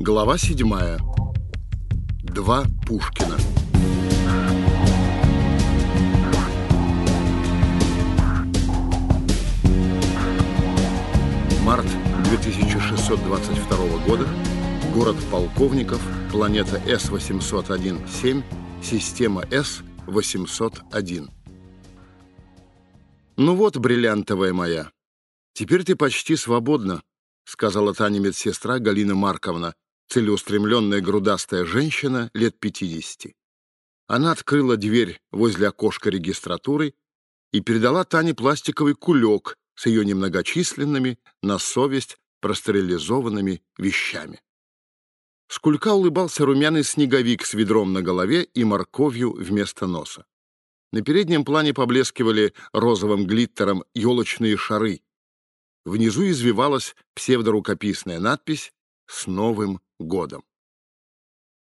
Глава седьмая. Два Пушкина. Март 2622 года. Город Полковников. Планета С-801-7. Система С-801. Ну вот, бриллиантовая моя, теперь ты почти свободна, сказала Таня медсестра Галина Марковна, целеустремленная грудастая женщина лет пятидесяти. Она открыла дверь возле окошка регистратуры и передала Тане пластиковый кулек с ее немногочисленными, на совесть, простерилизованными вещами. С кулька улыбался румяный снеговик с ведром на голове и морковью вместо носа. На переднем плане поблескивали розовым глиттером елочные шары. Внизу извивалась псевдорукописная надпись «С Новым годом».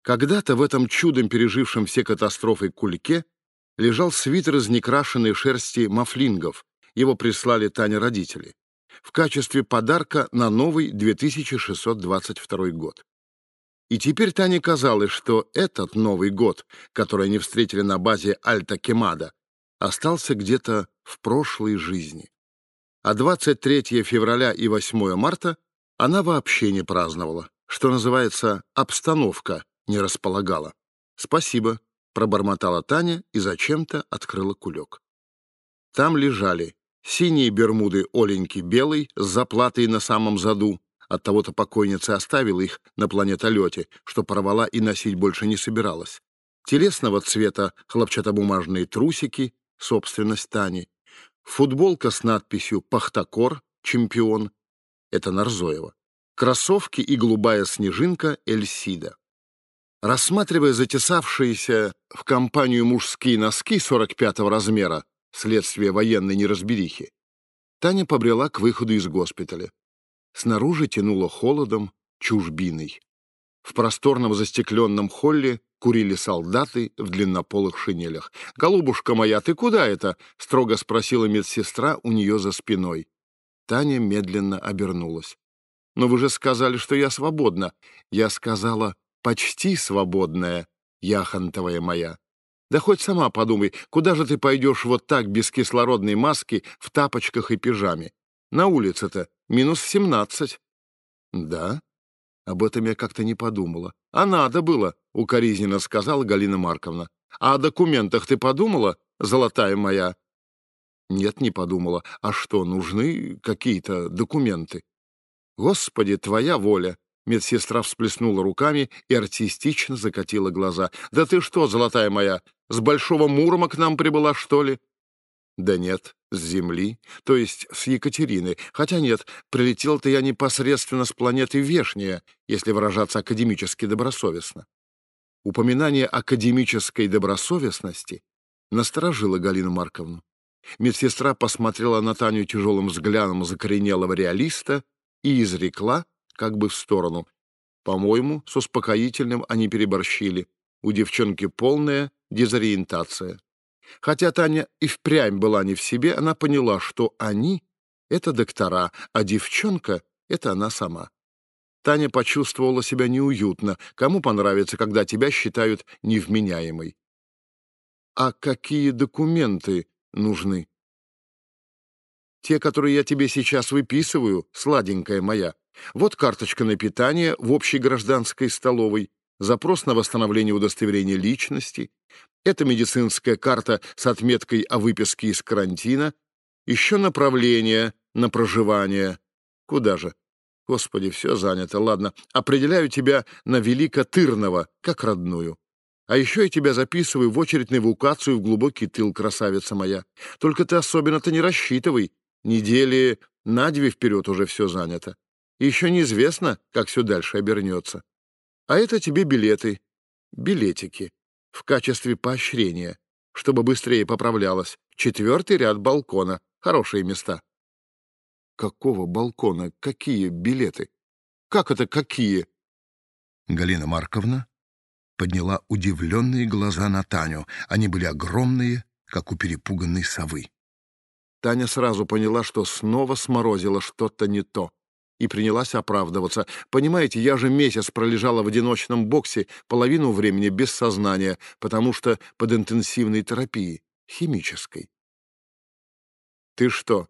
Когда-то в этом чудом пережившем все катастрофы кульке лежал свитер из некрашенной шерсти мафлингов. Его прислали Тане родители. В качестве подарка на новый 2622 год. И теперь Тане казалось, что этот Новый год, который они встретили на базе Альта-Кемада, остался где-то в прошлой жизни. А 23 февраля и 8 марта она вообще не праздновала. Что называется, обстановка не располагала. «Спасибо», — пробормотала Таня и зачем-то открыла кулек. Там лежали синие бермуды Оленьки белой с заплатой на самом заду, от того-то покойница оставила их на планетолете, что порвала и носить больше не собиралась. Телесного цвета хлопчатобумажные трусики, собственность Тани. Футболка с надписью «Пахтакор», «Чемпион» — это Нарзоева. Кроссовки и голубая снежинка Эльсида. Рассматривая затесавшиеся в компанию мужские носки 45-го размера, следствие военной неразберихи, Таня побрела к выходу из госпиталя. Снаружи тянуло холодом, чужбиной. В просторном застекленном холле курили солдаты в длиннополых шинелях. «Голубушка моя, ты куда это?» — строго спросила медсестра у нее за спиной. Таня медленно обернулась. «Но вы же сказали, что я свободна». Я сказала «почти свободная, яхонтовая моя». Да хоть сама подумай, куда же ты пойдешь вот так без кислородной маски в тапочках и пижаме? На улице-то минус семнадцать. Да? Об этом я как-то не подумала. А надо было, укоризненно сказала Галина Марковна. А о документах ты подумала, золотая моя? Нет, не подумала. А что, нужны какие-то документы? Господи, твоя воля! Медсестра всплеснула руками и артистично закатила глаза. «Да ты что, золотая моя, с Большого Мурома к нам прибыла, что ли?» Да нет, с Земли, то есть с Екатерины. Хотя нет, прилетел-то я непосредственно с планеты Вешняя, если выражаться академически добросовестно. Упоминание академической добросовестности насторожило Галину Марковну. Медсестра посмотрела на Таню тяжелым взглядом закоренелого реалиста и изрекла, как бы в сторону. По-моему, с успокоительным они переборщили. У девчонки полная дезориентация. Хотя Таня и впрямь была не в себе, она поняла, что они — это доктора, а девчонка — это она сама. Таня почувствовала себя неуютно. Кому понравится, когда тебя считают невменяемой? А какие документы нужны? Те, которые я тебе сейчас выписываю, сладенькая моя. Вот карточка на питание в общей гражданской столовой, запрос на восстановление удостоверения личности, это медицинская карта с отметкой о выписке из карантина, еще направление на проживание. Куда же? Господи, все занято. Ладно, определяю тебя на Великотырного, как родную. А еще я тебя записываю в очередь на эвакуацию в глубокий тыл, красавица моя. Только ты особенно-то не рассчитывай. Недели на две вперед уже все занято. еще неизвестно, как все дальше обернется. А это тебе билеты, билетики, в качестве поощрения, чтобы быстрее поправлялась. Четвертый ряд балкона. Хорошие места. Какого балкона? Какие билеты? Как это какие? Галина Марковна подняла удивленные глаза на Таню. Они были огромные, как у перепуганной совы. Таня сразу поняла, что снова сморозила что-то не то. и принялась оправдываться. «Понимаете, я же месяц пролежала в одиночном боксе, половину времени без сознания, потому что под интенсивной терапией, химической». «Ты что,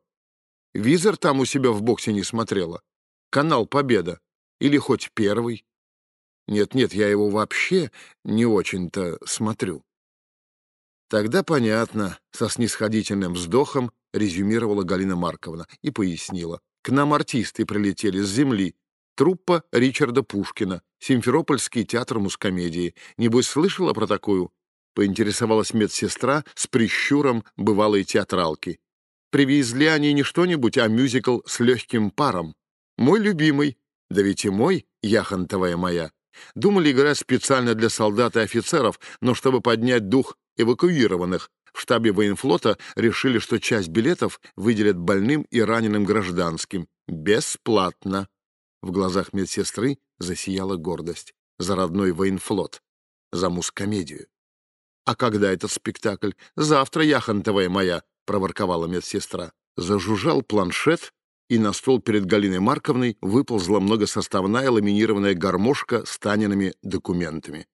визор там у себя в боксе не смотрела? Канал «Победа» или хоть первый?» «Нет-нет, я его вообще не очень-то смотрю». «Тогда понятно», — со снисходительным вздохом резюмировала Галина Марковна и пояснила. К нам артисты прилетели с земли. Труппа Ричарда Пушкина, Симферопольский театр мускомедии. Небось, слышала про такую? Поинтересовалась медсестра с прищуром бывалой театралки. Привезли они не что-нибудь, а мюзикл с легким паром. Мой любимый. Да ведь и мой, яхонтовая моя. Думали играть специально для солдат и офицеров, но чтобы поднять дух эвакуированных, в штабе военфлота решили, что часть билетов выделят больным и раненым гражданским. Бесплатно. В глазах медсестры засияла гордость. За родной военфлот. За мускомедию. «А когда этот спектакль? Завтра, яхонтовая моя!» — проворковала медсестра. Зажужжал планшет, и на стол перед Галиной Марковной выползла многосоставная ламинированная гармошка с Таниными документами.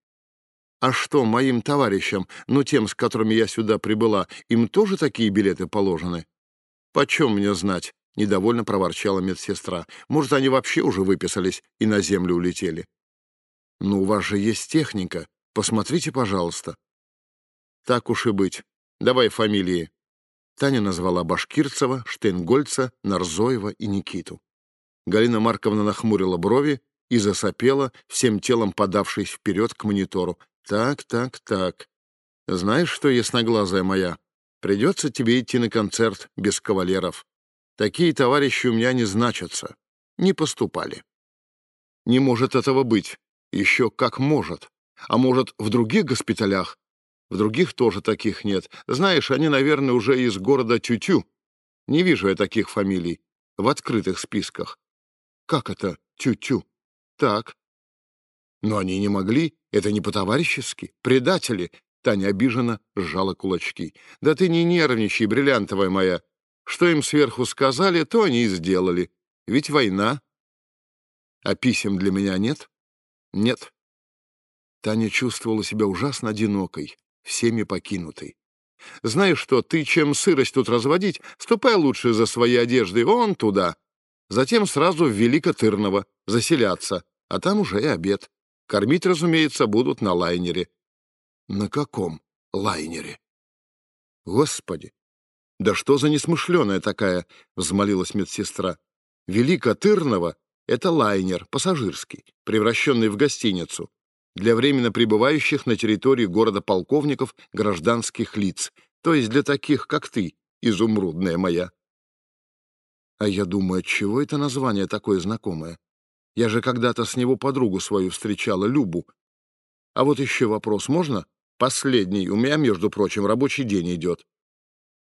А что, моим товарищам, ну тем, с которыми я сюда прибыла, им тоже такие билеты положены? Почем мне знать? Недовольно проворчала медсестра. Может, они вообще уже выписались и на землю улетели? Ну, у вас же есть техника. Посмотрите, пожалуйста. Так уж и быть. Давай фамилии. Таня назвала Башкирцева, Штейнгольца, Нарзоева и Никиту. Галина Марковна нахмурила брови и засопела, всем телом подавшись вперед к монитору. Так, так, так. Знаешь что, ясноглазая моя, придется тебе идти на концерт без кавалеров. Такие товарищи у меня не значатся. Не поступали. Не может этого быть. Еще как может. А может, в других госпиталях? В других тоже таких нет. Знаешь, они, наверное, уже из города Тютю. Не вижу я таких фамилий. В открытых списках. Как это Тютю? Так. Но они не могли, это не по-товарищески. Предатели!» Таня обиженно сжала кулачки. «Да ты не нервничай, бриллиантовая моя. Что им сверху сказали, то они и сделали. Ведь война. А писем для меня нет? Нет». Таня чувствовала себя ужасно одинокой, всеми покинутой. «Знаешь что, ты чем сырость тут разводить, ступай лучше за своей одеждой вон туда. Затем сразу в Великотырново заселяться, а там уже и обед. Кормить, разумеется, будут на лайнере. На каком лайнере? Господи! Да что за несмышленая такая, взмолилась медсестра. Велика Тырнова — это лайнер, пассажирский, превращенный в гостиницу, для временно пребывающих на территории города полковников гражданских лиц, то есть для таких, как ты, изумрудная моя. А я думаю, чего это название такое знакомое? Я же когда-то с него подругу свою встречала, Любу. А вот еще вопрос, можно? Последний. У меня, между прочим, рабочий день идет.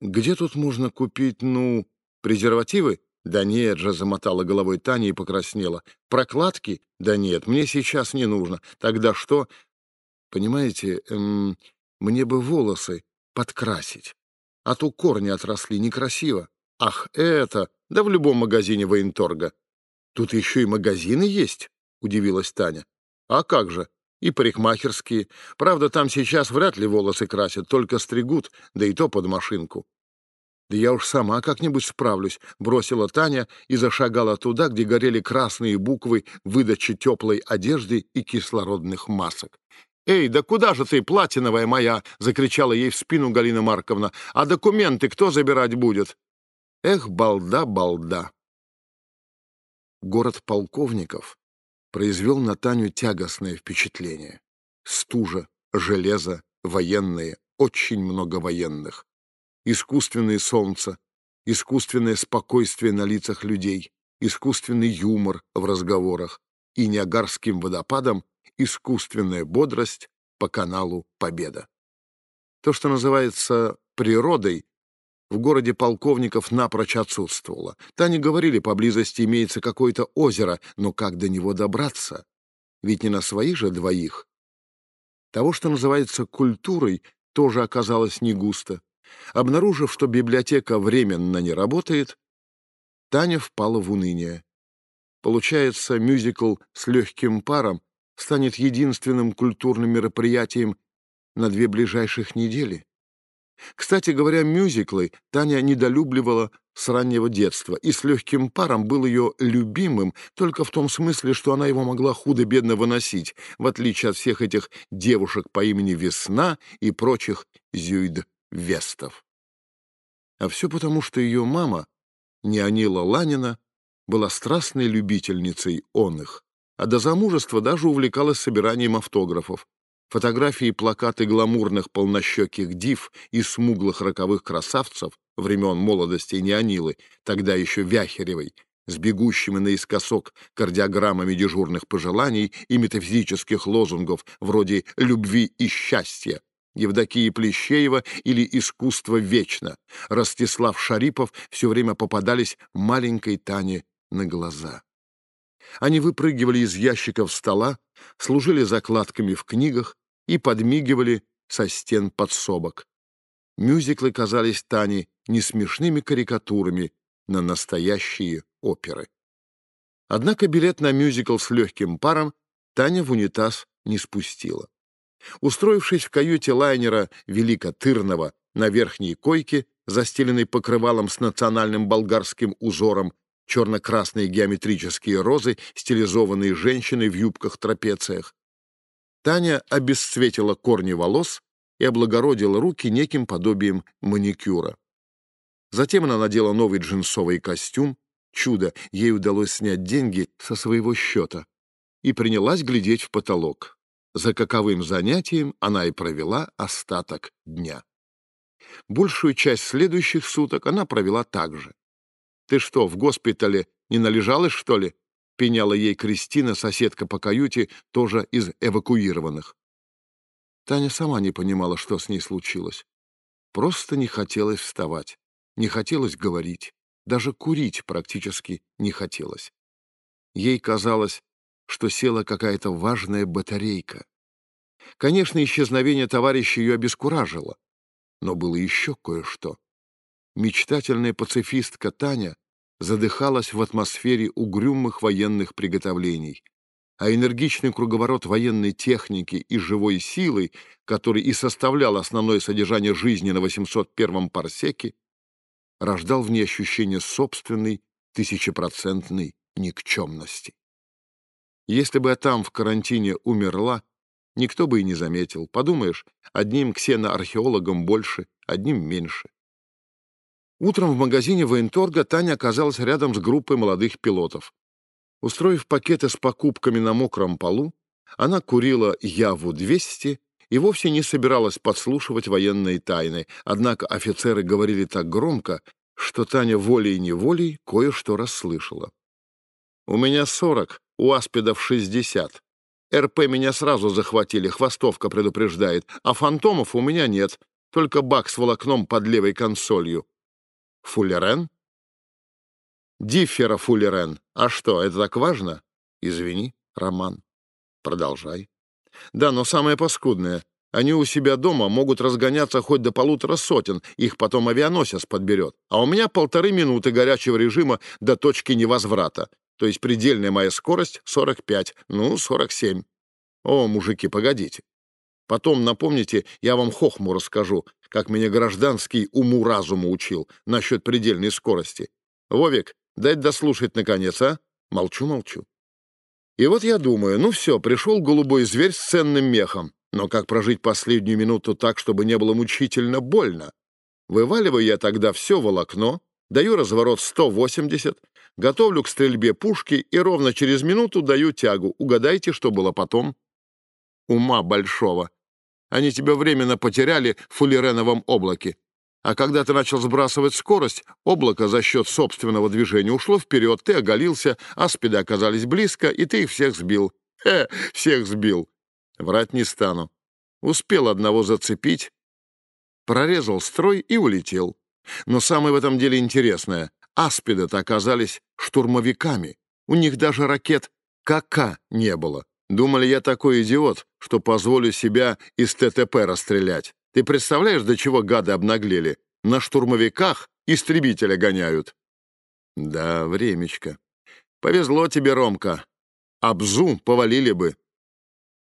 Где тут можно купить, ну, презервативы? Да нет же, замотала головой Таня и покраснела. Прокладки? Да нет, мне сейчас не нужно. Тогда что? Понимаете, эм, мне бы волосы подкрасить. А то корни отросли некрасиво. Ах, это! Да в любом магазине военторга. Тут еще и магазины есть, удивилась Таня. А как же? И парикмахерские. Правда, там сейчас вряд ли волосы красят, только стригут, да и то под машинку. «Да я уж сама как-нибудь справлюсь», — бросила Таня и зашагала туда, где горели красные буквы выдачи теплой одежды и кислородных масок. «Эй, да куда же ты, платиновая моя?» — закричала ей в спину Галина Марковна. «А документы кто забирать будет?» «Эх, балда, балда!» Город полковников произвел на Таню тягостное впечатление. Стужа, железо, военные, очень много военных. Искусственное солнце, искусственное спокойствие на лицах людей, искусственный юмор в разговорах и Ниагарским водопадом искусственная бодрость по каналу Победа. То, что называется природой, в городе полковников напрочь отсутствовало. Тане говорили, поблизости имеется какое-то озеро, но как до него добраться? Ведь не на своих же двоих. Того, что называется культурой, тоже оказалось не густо. Обнаружив, что библиотека временно не работает, Таня впала в уныние. Получается, мюзикл с легким паром станет единственным культурным мероприятием на две ближайших недели. Кстати говоря, мюзиклы Таня недолюбливала с раннего детства, и с легким паром был ее любимым только в том смысле, что она его могла худо-бедно выносить, в отличие от всех этих девушек по имени Весна и прочих зюйд-вестов. А все потому, что ее мама, Неонила Ланина, была страстной любительницей он их, а до замужества даже увлекалась собиранием автографов. Фотографии и плакаты гламурных полнощеких див и смуглых роковых красавцев времен молодости Неонилы, тогда еще Вяхеревой, с бегущими наискосок кардиограммами дежурных пожеланий и метафизических лозунгов вроде «любви и счастья», Евдокия Плещеева или «Искусство вечно». Ростислав Шарипов все время попадались маленькой Тане на глаза. Они выпрыгивали из ящиков стола, служили закладками в книгах и подмигивали со стен подсобок. Мюзиклы казались Тане не смешными карикатурами на настоящие оперы. Однако билет на мюзикл с легким паром Таня в унитаз не спустила. Устроившись в каюте лайнера Велика Тырного на верхней койке, застеленной покрывалом с национальным болгарским узором, черно-красные геометрические розы, стилизованные женщиной в юбках-трапециях. Таня обесцветила корни волос и облагородила руки неким подобием маникюра. Затем она надела новый джинсовый костюм, чудо, ей удалось снять деньги со своего счета, и принялась глядеть в потолок. За каковым занятием она и провела остаток дня. Большую часть следующих суток она провела так же. «Ты что, в госпитале не належалась, что ли?» — пеняла ей Кристина, соседка по каюте, тоже из эвакуированных. Таня сама не понимала, что с ней случилось. Просто не хотелось вставать, не хотелось говорить, даже курить практически не хотелось. Ей казалось, что села какая-то важная батарейка. Конечно, исчезновение товарища ее обескуражило, но было еще кое-что. Мечтательная пацифистка Таня задыхалась в атмосфере угрюмых военных приготовлений, а энергичный круговорот военной техники и живой силы, который и составлял основное содержание жизни на 801-м парсеке, рождал в ней ощущение собственной тысячепроцентной никчемности. Если бы я там в карантине умерла, никто бы и не заметил. Подумаешь, одним ксеноархеологом больше, одним меньше. Утром в магазине военторга Таня оказалась рядом с группой молодых пилотов. Устроив пакеты с покупками на мокром полу, она курила Яву-200 и вовсе не собиралась подслушивать военные тайны, однако офицеры говорили так громко, что Таня волей-неволей кое-что расслышала. «У меня сорок, у аспидов шестьдесят. РП меня сразу захватили, хвостовка предупреждает, а фантомов у меня нет, только бак с волокном под левой консолью. Фуллерен? Диффера Фуллерен. А что, это так важно? Извини, Роман. Продолжай. Да, но самое паскудное. Они у себя дома могут разгоняться хоть до полутора сотен, их потом авианосец подберет. А у меня полторы минуты горячего режима до точки невозврата. То есть предельная моя скорость — 45, ну, 47. О, мужики, погодите. Потом, напомните, я вам хохму расскажу, как меня гражданский уму-разуму учил насчет предельной скорости. Вовик, дай дослушать наконец, а? Молчу-молчу. И вот я думаю, ну все, пришел голубой зверь с ценным мехом. Но как прожить последнюю минуту так, чтобы не было мучительно больно? Вываливаю я тогда все волокно, даю разворот 180, готовлю к стрельбе пушки и ровно через минуту даю тягу. Угадайте, что было потом? Ума большого. Они тебя временно потеряли в фуллереновом облаке. А когда ты начал сбрасывать скорость, облако за счет собственного движения ушло вперед, ты оголился, аспиды оказались близко, и ты их всех сбил. Э, всех сбил. Врать не стану. Успел одного зацепить, прорезал строй и улетел. Но самое в этом деле интересное — аспиды-то оказались штурмовиками. У них даже ракет КК не было. Думали, я такой идиот, что позволю себя из ТТП расстрелять. Ты представляешь, до чего гады обнаглели? На штурмовиках истребителя гоняют. Да, времечко. Повезло тебе, Ромка. Абзу повалили бы.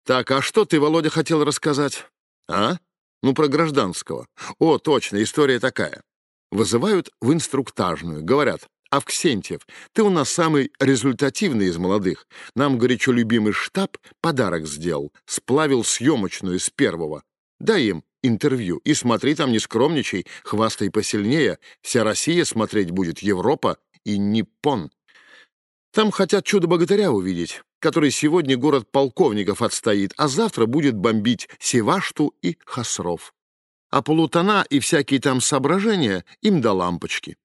Так, а что ты, Володя, хотел рассказать? А? Ну, про гражданского. О, точно, история такая. Вызывают в инструктажную, говорят, Авксентьев, ты у нас самый результативный из молодых. Нам горячо любимый штаб подарок сделал, сплавил съемочную с первого. Дай им интервью и смотри там, не скромничай, хвастай посильнее. Вся Россия смотреть будет, Европа и Ниппон. Там хотят чудо-богатыря увидеть, который сегодня город полковников отстоит, а завтра будет бомбить Севашту и Хасров. А полутона и всякие там соображения им до лампочки.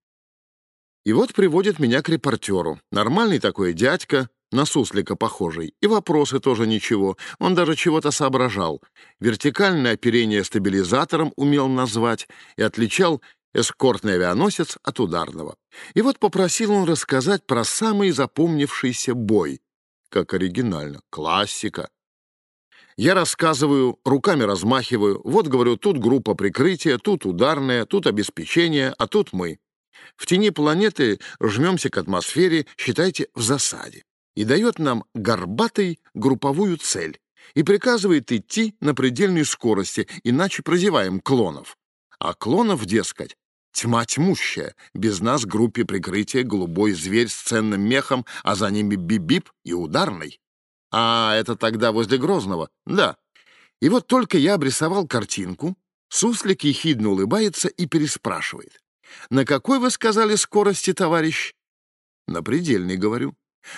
И вот приводит меня к репортеру. Нормальный такой дядька, на суслика похожий. И вопросы тоже ничего. Он даже чего-то соображал. Вертикальное оперение стабилизатором умел назвать и отличал эскортный авианосец от ударного. И вот попросил он рассказать про самый запомнившийся бой. Как оригинально. Классика. Я рассказываю, руками размахиваю. Вот, говорю, тут группа прикрытия, тут ударная, тут обеспечение, а тут мы. В тени планеты жмемся к атмосфере, считайте, в засаде. И дает нам горбатый групповую цель. И приказывает идти на предельной скорости, иначе прозеваем клонов. А клонов, дескать, Тьма тьмущая. Без нас группе прикрытия голубой зверь с ценным мехом, а за ними бибип и ударный. А это тогда возле Грозного? Да. И вот только я обрисовал картинку, суслик ехидно улыбается и переспрашивает. «На какой, вы сказали, скорости, товарищ?» «На предельной, говорю.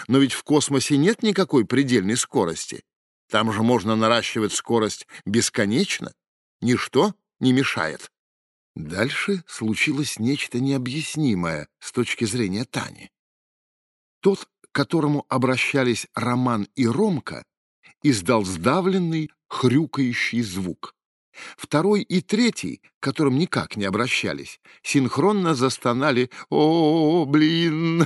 Но ведь в космосе нет никакой предельной скорости. Там же можно наращивать скорость бесконечно. Ничто не мешает». Дальше случилось нечто необъяснимое с точки зрения Тани. Тот, к которому обращались Роман и Ромка, издал сдавленный, хрюкающий звук. Второй и третий, к которым никак не обращались, синхронно застонали «О, блин!».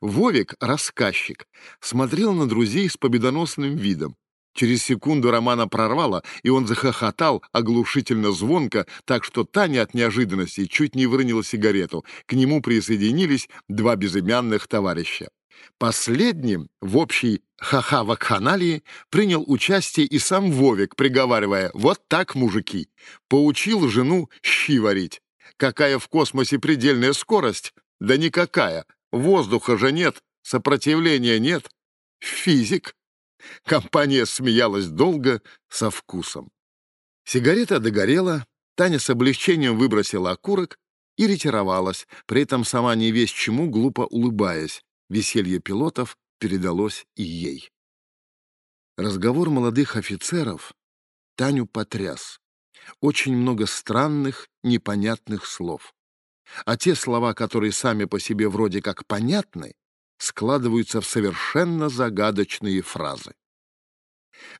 Вовик, рассказчик, смотрел на друзей с победоносным видом. Через секунду Романа прорвало, и он захохотал оглушительно звонко, так что Таня от неожиданности чуть не выронила сигарету. К нему присоединились два безымянных товарища. Последним в общей ха-ха-вакханалии принял участие и сам Вовик, приговаривая «Вот так, мужики!» Поучил жену щи варить. Какая в космосе предельная скорость? Да никакая. Воздуха же нет, сопротивления нет. Физик. Компания смеялась долго, со вкусом. Сигарета догорела, Таня с облегчением выбросила окурок и ретировалась, при этом сама не весь чему, глупо улыбаясь. Веселье пилотов передалось и ей. Разговор молодых офицеров Таню потряс. Очень много странных, непонятных слов. А те слова, которые сами по себе вроде как понятны, складываются в совершенно загадочные фразы.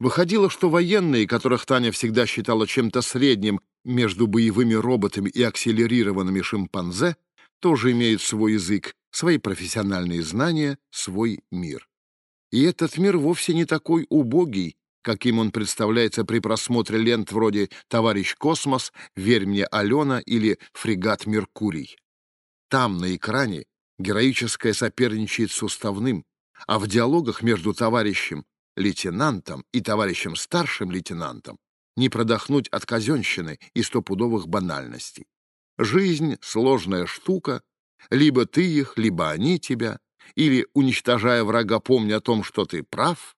Выходило, что военные, которых Таня всегда считала чем-то средним между боевыми роботами и акселерированными шимпанзе, тоже имеют свой язык, свои профессиональные знания, свой мир. И этот мир вовсе не такой убогий, каким он представляется при просмотре лент вроде «Товарищ Космос», «Верь мне, Алена» или «Фрегат Меркурий». Там, на экране, героическое соперничает с уставным, а в диалогах между товарищем лейтенантом и товарищем старшим лейтенантом не продохнуть от казенщины и стопудовых банальностей. Жизнь — сложная штука, либо ты их, либо они тебя, или, уничтожая врага, помни о том, что ты прав.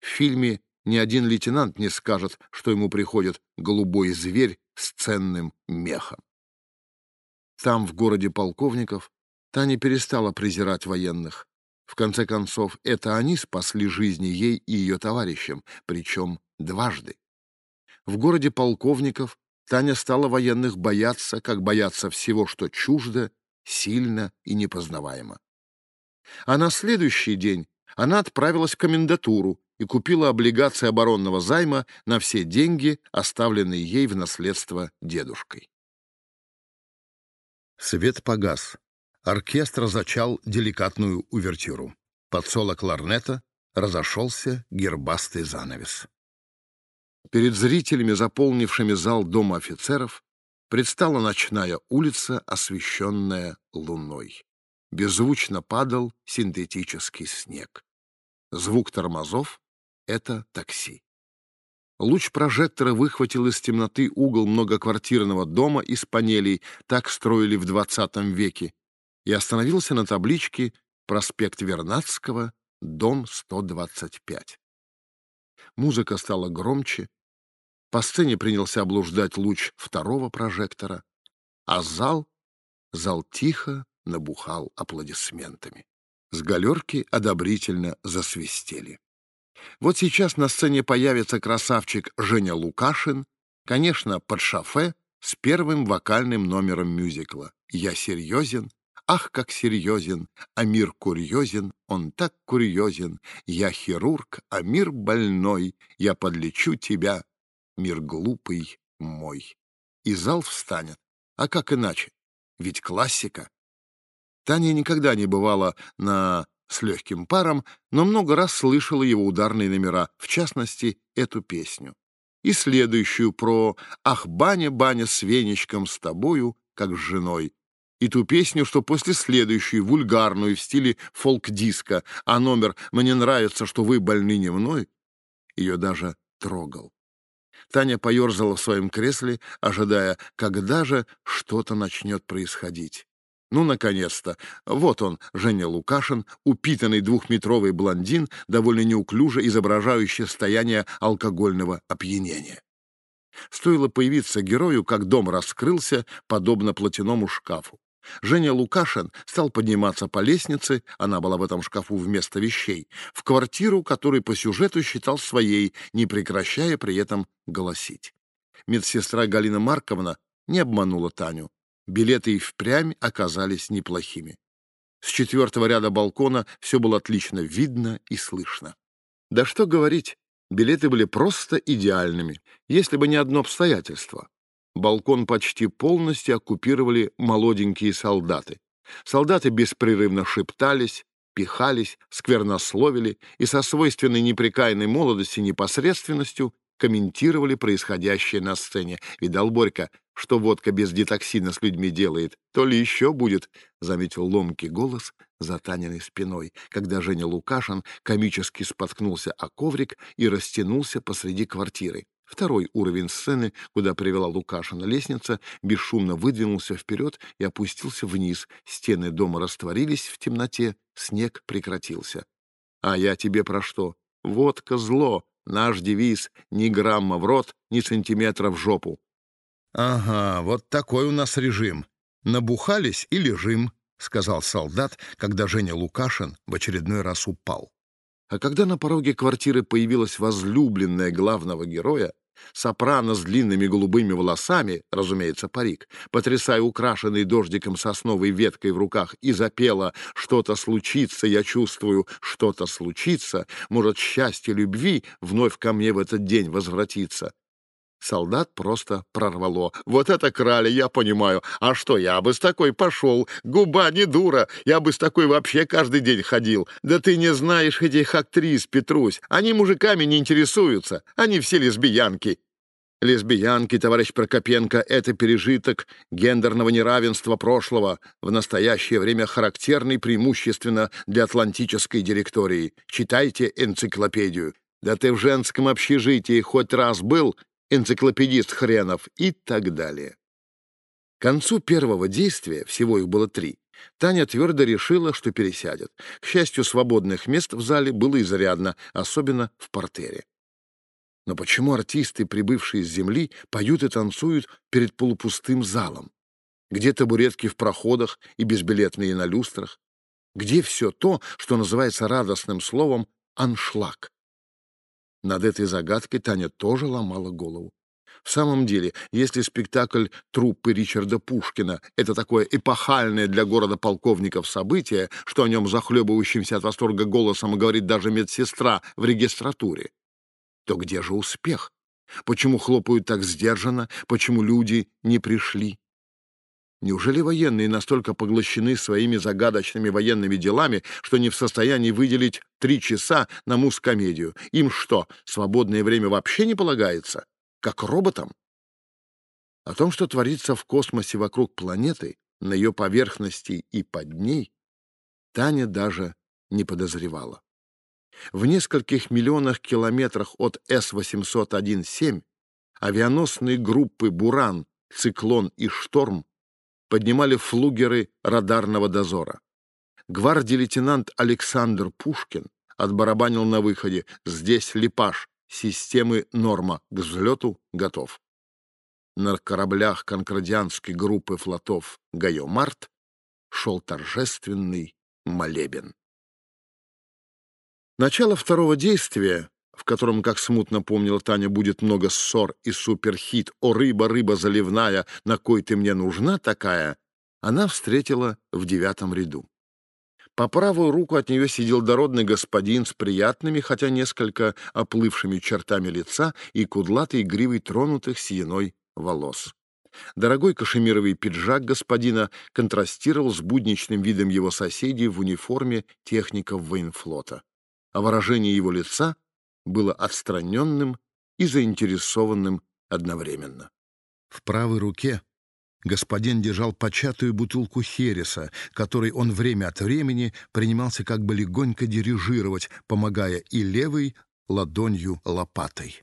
В фильме ни один лейтенант не скажет, что ему приходит голубой зверь с ценным мехом. Там, в городе полковников, Таня перестала презирать военных. В конце концов, это они спасли жизни ей и ее товарищам, причем дважды. В городе полковников Таня стала военных бояться, как бояться всего, что чуждо, сильно и непознаваемо. А на следующий день она отправилась в комендатуру и купила облигации оборонного займа на все деньги, оставленные ей в наследство дедушкой. Свет погас. Оркестр зачал деликатную увертюру. Под соло кларнета разошелся гербастый занавес. Перед зрителями, заполнившими зал Дома офицеров, предстала ночная улица, освещенная луной. беззвучно падал синтетический снег. Звук тормозов — это такси. Луч прожектора выхватил из темноты угол многоквартирного дома из панелей, так строили в XX веке, и остановился на табличке «Проспект Вернадского, дом 125». Музыка стала громче, по сцене принялся облуждать луч второго прожектора, а зал, зал тихо набухал аплодисментами. С галерки одобрительно засвистели. Вот сейчас на сцене появится красавчик Женя Лукашин, конечно, под шофе с первым вокальным номером мюзикла. «Я серьезен, ах, как серьезен, а мир курьезен, он так курьезен. Я хирург, а мир больной, я подлечу тебя, мир глупый мой». И зал встанет. А как иначе? Ведь классика. Таня никогда не бывала на «С легким паром», но много раз слышала его ударные номера, в частности, эту песню. И следующую про «Ах, баня, баня с веничком с тобою, как с женой». И ту песню, что после следующей, вульгарную, в стиле фолк-диска, а номер «Мне нравится, что вы больны не мной», ее даже трогал. Таня поерзала в своем кресле, ожидая, когда же что-то начнет происходить. Ну, наконец-то. Вот он, Женя Лукашин, упитанный двухметровый блондин, довольно неуклюже изображающий состояние алкогольного опьянения. Стоило появиться герою, как дом раскрылся, подобно платяному шкафу. Женя Лукашин стал подниматься по лестнице, она была в этом шкафу вместо вещей, в квартиру, которую по сюжету считал своей, не прекращая при этом голосить. Медсестра Галина Марковна не обманула Таню. Билеты и впрямь оказались неплохими. С четвертого ряда балкона все было отлично видно и слышно. Да что говорить, билеты были просто идеальными, если бы не одно обстоятельство. Балкон почти полностью оккупировали молоденькие солдаты. Солдаты беспрерывно шептались, пихались, сквернословили и со свойственной непрекаянной молодости непосредственностью комментировали происходящее на сцене. Видал Борька, что водка без детоксина с людьми делает, то ли еще будет, — заметил ломкий голос за Таниной спиной, когда Женя Лукашин комически споткнулся о коврик и растянулся посреди квартиры. Второй уровень сцены, куда привела Лукашина лестница, бесшумно выдвинулся вперед и опустился вниз. Стены дома растворились в темноте, снег прекратился. — А я тебе про что? Водка — зло, Наш девиз — ни грамма в рот, ни сантиметра в жопу. — Ага, вот такой у нас режим. Набухались и лежим, — сказал солдат, когда Женя Лукашин в очередной раз упал. А когда на пороге квартиры появилась возлюбленная главного героя, Сопрано с длинными голубыми волосами, разумеется, парик, потрясая украшенный дождиком сосновой веткой в руках, и запела «Что-то случится, я чувствую, что-то случится, может, счастье любви вновь ко мне в этот день возвратится». Солдат просто прорвало. «Вот это крали, я понимаю. А что, я бы с такой пошел. Губа не дура. Я бы с такой вообще каждый день ходил. Да ты не знаешь этих актрис, Петрусь. Они мужиками не интересуются. Они все лесбиянки». Лесбиянки, товарищ Прокопенко, это пережиток гендерного неравенства прошлого, в настоящее время характерный преимущественно для атлантической директории. Читайте энциклопедию. Да ты в женском общежитии хоть раз был, энциклопедист хренов и так далее. К концу первого действия, всего их было три, Таня твердо решила, что пересядет. К счастью, свободных мест в зале было изрядно, особенно в портере. Но почему артисты, прибывшие с земли, поют и танцуют перед полупустым залом? Где табуретки в проходах и безбилетные на люстрах? Где все то, что называется радостным словом «аншлаг»? Над этой загадкой Таня тоже ломала голову. В самом деле, если спектакль труппы Ричарда Пушкина — это такое эпохальное для города полковников событие, что о нем захлебывающимся от восторга голосом говорит даже медсестра в регистратуре, то где же успех? Почему хлопают так сдержанно? Почему люди не пришли? Неужели военные настолько поглощены своими загадочными военными делами, что не в состоянии выделить три часа на мускомедию? Им что, свободное время вообще не полагается? Как роботам? О том, что творится в космосе вокруг планеты, на ее поверхности и под ней, Таня даже не подозревала. В нескольких миллионах километрах от С-801-7 авианосные группы «Буран», «Циклон» и «Шторм» поднимали флуггеры радарного дозора. Гвардии лейтенант Александр Пушкин отбарабанил на выходе «Здесь Липаш, системы «Норма» к взлету готов». На кораблях конкордианской группы флотов «Гайомарт» шел торжественный молебен. Начало второго действия, в котором, как смутно помнила Таня, будет много ссор и суперхит «О, рыба, рыба заливная, на кой ты мне нужна такая», она встретила в девятом ряду. По правую руку от нее сидел дородный господин с приятными, хотя несколько оплывшими чертами лица и кудлатой гривой тронутых сиеной волос. Дорогой кашемировый пиджак господина контрастировал с будничным видом его соседей в униформе техников военфлота а выражение его лица было отстраненным и заинтересованным одновременно. В правой руке господин держал початую бутылку хереса, которой он время от времени принимался как бы легонько дирижировать, помогая и левой ладонью лопатой.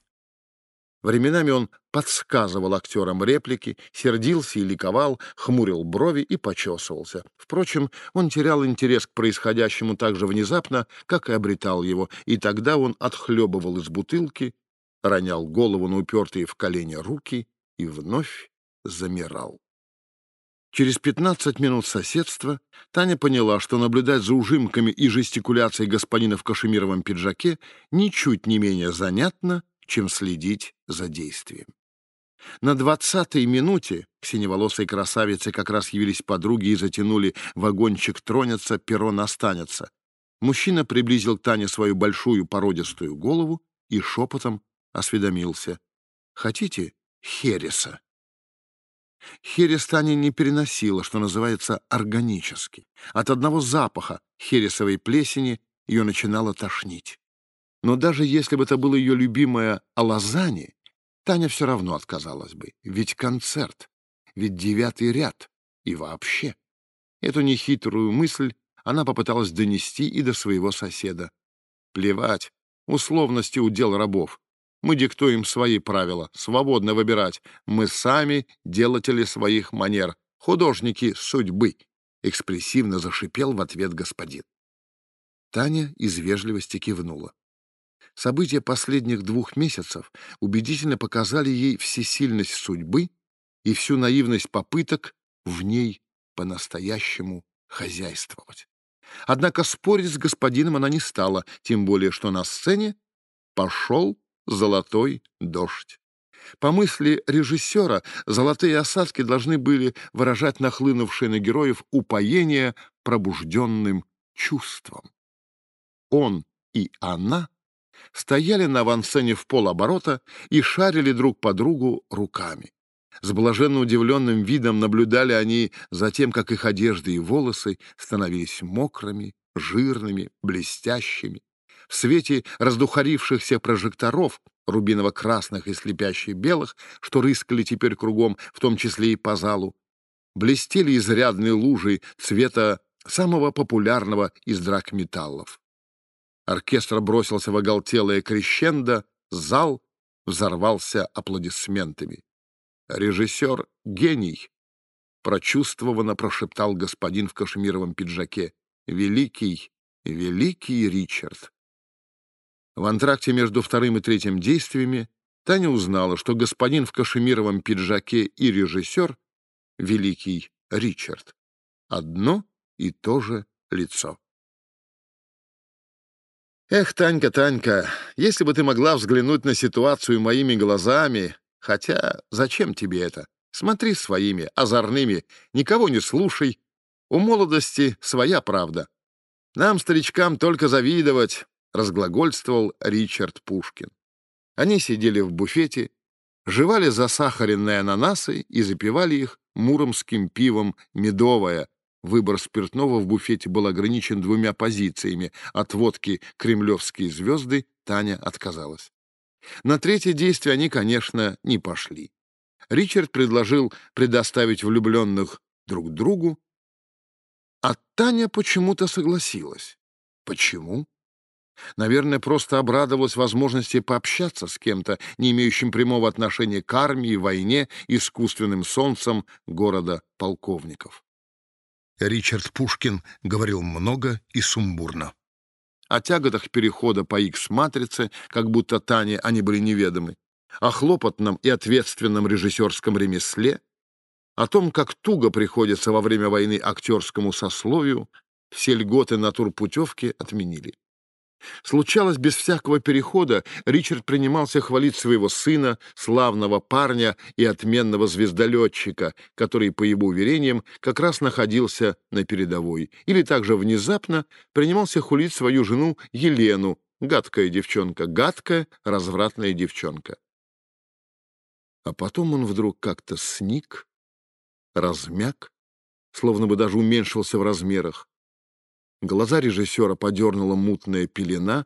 Временами он подсказывал актерам реплики, сердился и ликовал, хмурил брови и почесывался. Впрочем, он терял интерес к происходящему так же внезапно, как и обретал его, и тогда он отхлебывал из бутылки, ронял голову на упертые в колени руки и вновь замирал. Через пятнадцать минут соседства Таня поняла, что наблюдать за ужимками и жестикуляцией господина в кашемировом пиджаке ничуть не менее занятно, чем следить за действием. На двадцатой минуте к синеволосой красавице как раз явились подруги и затянули «Вагончик тронется, перрон останется». Мужчина приблизил к Тане свою большую породистую голову и шепотом осведомился. «Хотите хереса?» Херес Таня не переносила, что называется, органически. От одного запаха хересовой плесени ее начинало тошнить. Но даже если бы это было ее любимое Алазани, Таня все равно отказалась бы. Ведь концерт, ведь девятый ряд и вообще. Эту нехитрую мысль она попыталась донести и до своего соседа. Плевать, условности удел рабов. Мы диктуем свои правила, свободно выбирать. Мы сами делатели своих манер, художники судьбы, экспрессивно зашипел в ответ господин. Таня из вежливости кивнула. События последних двух месяцев убедительно показали ей всесильность судьбы и всю наивность попыток в ней по-настоящему хозяйствовать. Однако спорить с господином она не стала, тем более что на сцене пошел золотой дождь. По мысли режиссера, золотые осадки должны были выражать нахлынувшее на героев упоение пробужденным чувством. Он и она стояли на авансцене в полоборота и шарили друг по другу руками. С блаженно удивленным видом наблюдали они за тем, как их одежды и волосы становились мокрыми, жирными, блестящими. В свете раздухарившихся прожекторов, рубиново-красных и слепящих белых, что рыскали теперь кругом, в том числе и по залу, блестели изрядные лужи цвета самого популярного из драгметаллов. Оркестр бросился в оголтелое крещендо, зал взорвался аплодисментами. «Режиссер — гений!» — прочувствованно прошептал господин в кашемировом пиджаке. «Великий, великий Ричард!» В антракте между вторым и третьим действиями Таня узнала, что господин в кашемировом пиджаке и режиссер — великий Ричард. Одно и то же лицо. Эх, Танька, Танька, если бы ты могла взглянуть на ситуацию моими глазами, хотя зачем тебе это? Смотри своими, озорными, никого не слушай. У молодости своя правда. Нам, старичкам, только завидовать, разглагольствовал Ричард Пушкин. Они сидели в буфете, жевали засахаренные ананасы и запивали их муромским пивом «Медовое», Выбор спиртного в буфете был ограничен двумя позициями. От водки «Кремлевские звезды» Таня отказалась. На третье действие они, конечно, не пошли. Ричард предложил предоставить влюбленных друг другу, А Таня почему-то согласилась. Почему? Наверное, просто обрадовалась возможности пообщаться с кем-то, не имеющим прямого отношения к армии, войне, искусственным солнцем города полковников. Ричард Пушкин говорил много и сумбурно. О тяготах перехода по X-матрице, как будто Тане они были неведомы, о хлопотном и ответственном режиссерском ремесле, о том, как туго приходится во время войны актерскому сословию, все льготы на турпутевки отменили. Случалось, без всякого перехода Ричард принимался хвалить своего сына, славного парня и отменного звездолетчика, который, по его уверениям, как раз находился на передовой. Или также внезапно принимался хулить свою жену Елену, гадкая девчонка, гадкая, развратная девчонка. А потом он вдруг как-то сник, размяк, словно бы даже уменьшился в размерах, Глаза режиссера подернула мутная пелена.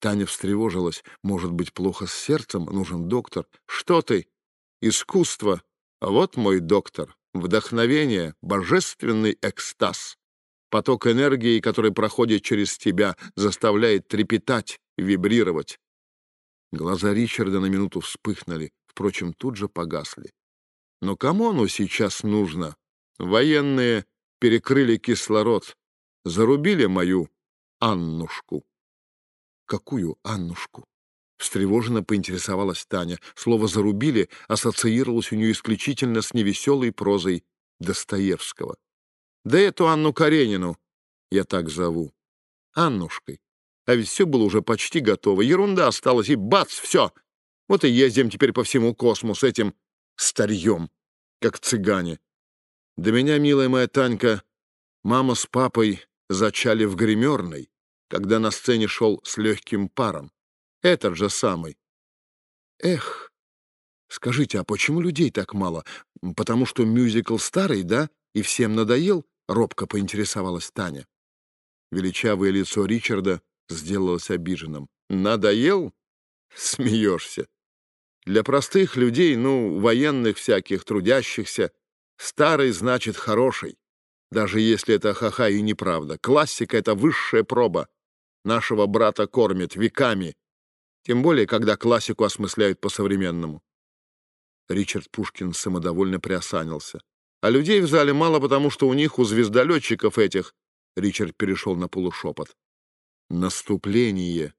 Таня встревожилась. Может быть, плохо с сердцем? Нужен доктор. Что ты? Искусство. А вот мой доктор. Вдохновение, божественный экстаз. Поток энергии, который проходит через тебя, заставляет трепетать, вибрировать. Глаза Ричарда на минуту вспыхнули, впрочем, тут же погасли. Но кому оно сейчас нужно? Военные перекрыли кислород, Зарубили мою Аннушку. Какую Аннушку? Встревоженно поинтересовалась Таня. Слово «зарубили» ассоциировалось у нее исключительно с невеселой прозой Достоевского. Да эту Анну Каренину я так зову. Аннушкой. А ведь все было уже почти готово. Ерунда осталась, и бац, все. Вот и ездим теперь по всему космосу этим старьем, как цыгане. До меня, милая моя Танька, мама с папой зачали в гримерной, когда на сцене шел с легким паром. Этот же самый. Эх, скажите, а почему людей так мало? Потому что мюзикл старый, да? И всем надоел? Робко поинтересовалась Таня. Величавое лицо Ричарда сделалось обиженным. Надоел? Смеешься. Для простых людей, ну, военных всяких, трудящихся, старый значит хороший. Даже если это ха-ха и неправда. Классика — это высшая проба. Нашего брата кормят веками. Тем более, когда классику осмысляют по-современному. Ричард Пушкин самодовольно приосанился. А людей в зале мало, потому что у них, у звездолетчиков этих... Ричард перешел на полушепот. Наступление.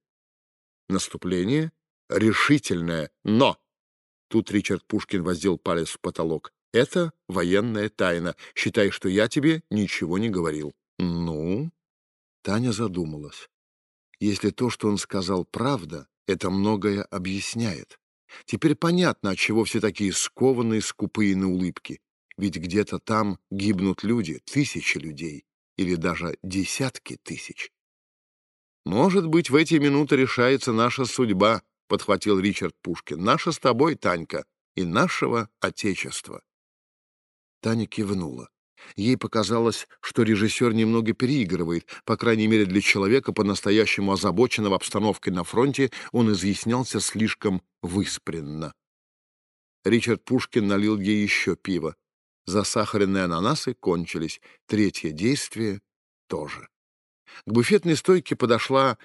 Наступление? Решительное. Но! Тут Ричард Пушкин воздел палец в потолок. Это военная тайна. Считай, что я тебе ничего не говорил. Ну? Таня задумалась. Если то, что он сказал, правда, это многое объясняет. Теперь понятно, отчего все такие скованные, скупые на улыбки. Ведь где-то там гибнут люди, тысячи людей, или даже десятки тысяч. «Может быть, в эти минуты решается наша судьба», — подхватил Ричард Пушкин. «Наша с тобой, Танька, и нашего Отечества». Таня кивнула. Ей показалось, что режиссер немного переигрывает, по крайней мере для человека, по-настоящему озабоченного обстановкой на фронте, он изъяснялся слишком выспренно. Ричард Пушкин налил ей еще пиво. Засахаренные ананасы кончились. Третье действие тоже. К буфетной стойке подошла,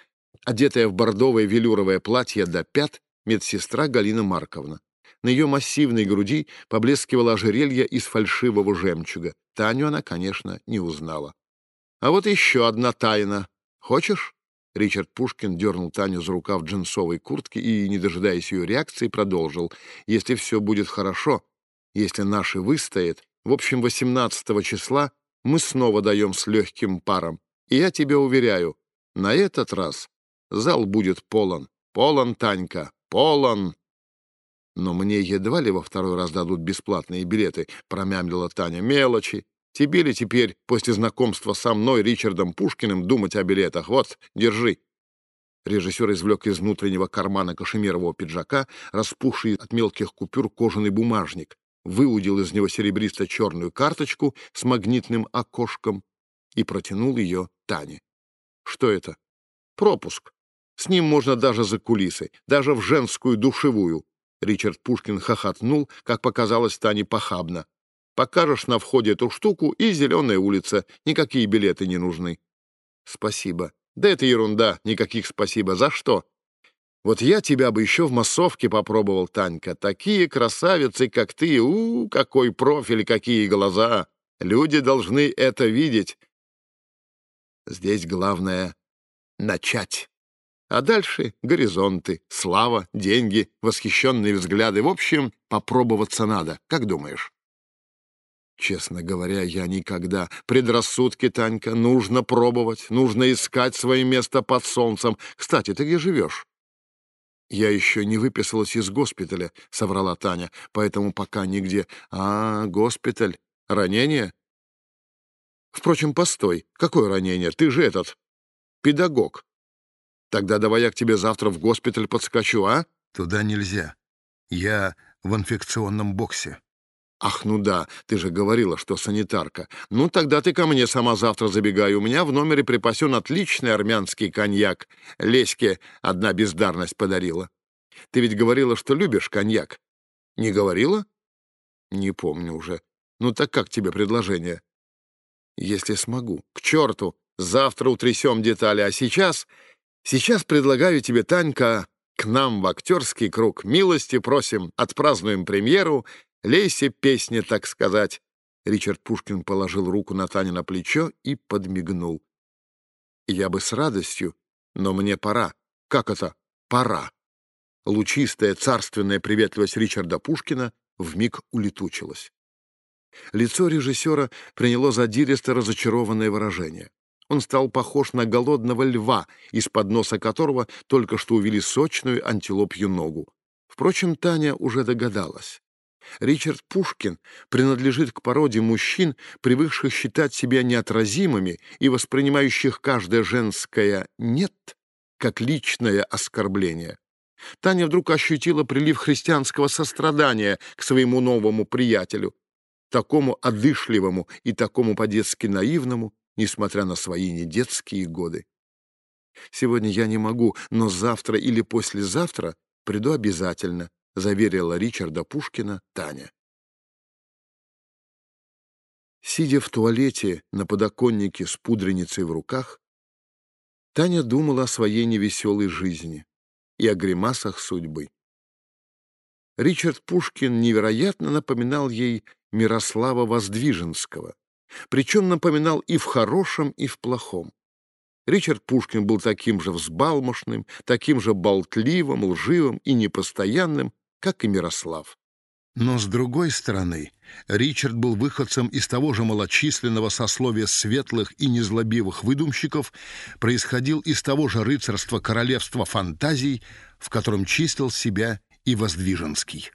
одетая в бордовое велюровое платье до пят, медсестра Галина Марковна. На ее массивной груди поблескивало ожерелье из фальшивого жемчуга. Таню она, конечно, не узнала. «А вот еще одна тайна. Хочешь?» Ричард Пушкин дернул Таню за рукав джинсовой куртки и, не дожидаясь ее реакции, продолжил. «Если все будет хорошо, если наши выстоят, в общем, 18 числа мы снова даем с легким паром. И я тебя уверяю, на этот раз зал будет полон. Полон, Танька, полон!» «Но мне едва ли во второй раз дадут бесплатные билеты», — промямлила Таня. «Мелочи. Тебе ли теперь, после знакомства со мной, Ричардом Пушкиным, думать о билетах? Вот, держи». Режиссер извлек из внутреннего кармана кашемирового пиджака, распухший от мелких купюр кожаный бумажник, выудил из него серебристо-черную карточку с магнитным окошком и протянул ее Тане. «Что это?» «Пропуск. С ним можно даже за кулисой, даже в женскую душевую. Ричард Пушкин хохотнул, как показалось Тане похабно. Покажешь на входе эту штуку и зеленая улица. Никакие билеты не нужны. Спасибо. Да это ерунда. Никаких спасибо. За что? Вот я тебя бы еще в массовке попробовал, Танька. Такие красавицы, как ты. У, какой профиль, какие глаза. Люди должны это видеть. Здесь главное — начать. А дальше горизонты, слава, деньги, восхищенные взгляды. В общем, попробоваться надо. Как думаешь? Честно говоря, я никогда. Предрассудки, Танька, нужно пробовать, нужно искать свое место под солнцем. Кстати, ты где живешь? Я еще не выписалась из госпиталя, соврала Таня, поэтому пока нигде. А, госпиталь. Ранение? Впрочем, постой. Какое ранение? Ты же этот... педагог. Тогда давай я к тебе завтра в госпиталь подскочу, а? Туда нельзя. Я в инфекционном боксе. Ах, ну да, ты же говорила, что санитарка. Ну, тогда ты ко мне сама завтра забегай. У меня в номере припасен отличный армянский коньяк. Леське одна бездарность подарила. Ты ведь говорила, что любишь коньяк. Не говорила? Не помню уже. Ну так как тебе предложение? Если смогу. К черту! Завтра утрясем детали, а сейчас... Сейчас предлагаю тебе, Танька, к нам в актерский круг. Милости просим, отпразднуем премьеру. Лейся песни, так сказать. Ричард Пушкин положил руку на Тане на плечо и подмигнул. Я бы с радостью, но мне пора. Как это «пора»? Лучистая царственная приветливость Ричарда Пушкина вмиг улетучилась. Лицо режиссера приняло задиристо разочарованное выражение. Он стал похож на голодного льва, из-под носа которого только что увели сочную антилопью ногу. Впрочем, Таня уже догадалась. Ричард Пушкин принадлежит к породе мужчин, привыкших считать себя неотразимыми и воспринимающих каждое женское «нет» как личное оскорбление. Таня вдруг ощутила прилив христианского сострадания к своему новому приятелю, такому одышливому и такому по-детски наивному, несмотря на свои недетские годы. «Сегодня я не могу, но завтра или послезавтра приду обязательно», заверила Ричарда Пушкина Таня. Сидя в туалете на подоконнике с пудреницей в руках, Таня думала о своей невеселой жизни и о гримасах судьбы. Ричард Пушкин невероятно напоминал ей Мирослава Воздвиженского, причем напоминал и в хорошем, и в плохом. Ричард Пушкин был таким же взбалмошным, таким же болтливым, лживым и непостоянным, как и Мирослав. Но, с другой стороны, Ричард был выходцем из того же малочисленного сословия светлых и незлобивых выдумщиков, происходил из того же рыцарства королевства фантазий, в котором чистил себя и Воздвиженский.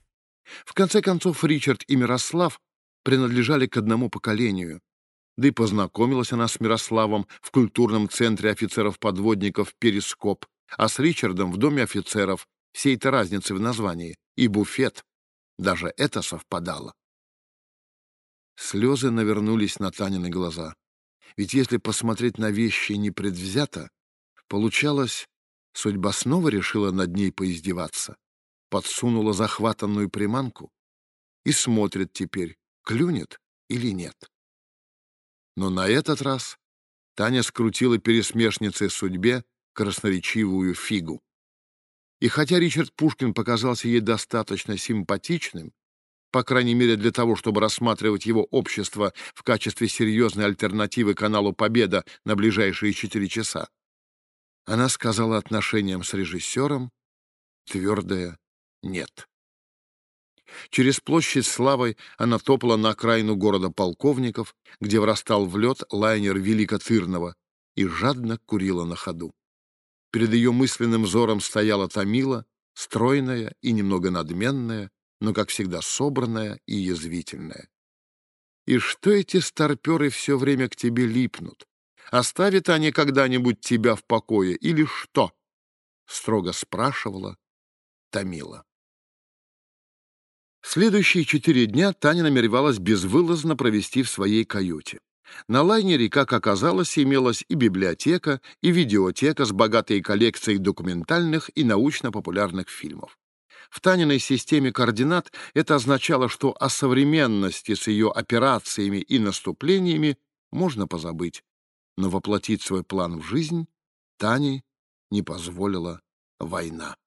В конце концов, Ричард и Мирослав принадлежали к одному поколению. Да и познакомилась она с Мирославом в культурном центре офицеров-подводников «Перископ», а с Ричардом в доме офицеров, всей этой разницы в названии, и буфет. Даже это совпадало. Слезы навернулись на Танины глаза. Ведь если посмотреть на вещи непредвзято, получалось, судьба снова решила над ней поиздеваться, подсунула захватанную приманку и смотрит теперь, клюнет или нет. Но на этот раз Таня скрутила пересмешницей судьбе красноречивую фигу. И хотя Ричард Пушкин показался ей достаточно симпатичным, по крайней мере для того, чтобы рассматривать его общество в качестве серьезной альтернативы каналу «Победа» на ближайшие четыре часа, она сказала отношениям с режиссером твердое «нет». Через площадь Славой она топала на окраину города полковников, где врастал в лед лайнер Великотырного, и жадно курила на ходу. Перед ее мысленным взором стояла Томила, стройная и немного надменная, но, как всегда, собранная и язвительная. «И что эти старперы все время к тебе липнут? Оставят они когда-нибудь тебя в покое или что?» — строго спрашивала Томила. Следующие четыре дня Таня намеревалась безвылазно провести в своей каюте. На лайнере, как оказалось, имелась и библиотека, и видеотека с богатой коллекцией документальных и научно-популярных фильмов. В Таниной системе координат это означало, что о современности с ее операциями и наступлениями можно позабыть, но воплотить свой план в жизнь Тане не позволила война.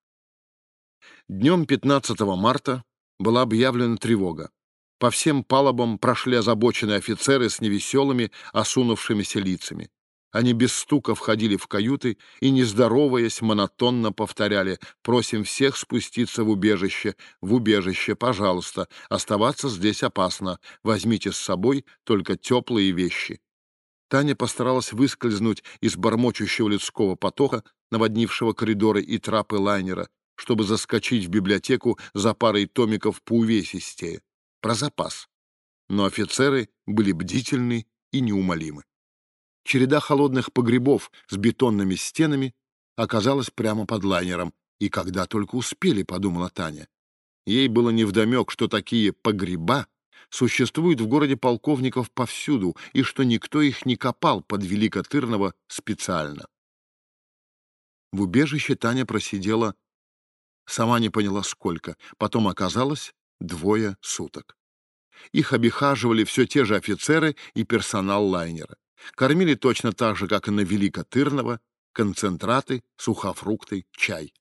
Днем 15 марта была объявлена тревога. По всем палубам прошли озабоченные офицеры с невеселыми, осунувшимися лицами. Они без стука входили в каюты и, не здороваясь, монотонно повторяли «Просим всех спуститься в убежище, в убежище, пожалуйста, оставаться здесь опасно, возьмите с собой только теплые вещи». Таня постаралась выскользнуть из бормочущего людского потока, наводнившего коридоры и трапы лайнера, чтобы заскочить в библиотеку за парой томиков по увесистее, про запас. Но офицеры были бдительны и неумолимы. Череда холодных погребов с бетонными стенами оказалась прямо под лайнером. И когда только успели, подумала Таня. Ей было невдомек, что такие погреба существуют в городе полковников повсюду, и что никто их не копал под Великотырного специально. В убежище Таня просидела, сама не поняла сколько, потом оказалось двое суток. Их обихаживали все те же офицеры и персонал лайнера. Кормили точно так же, как и на Великотырного, концентраты, сухофрукты, чай.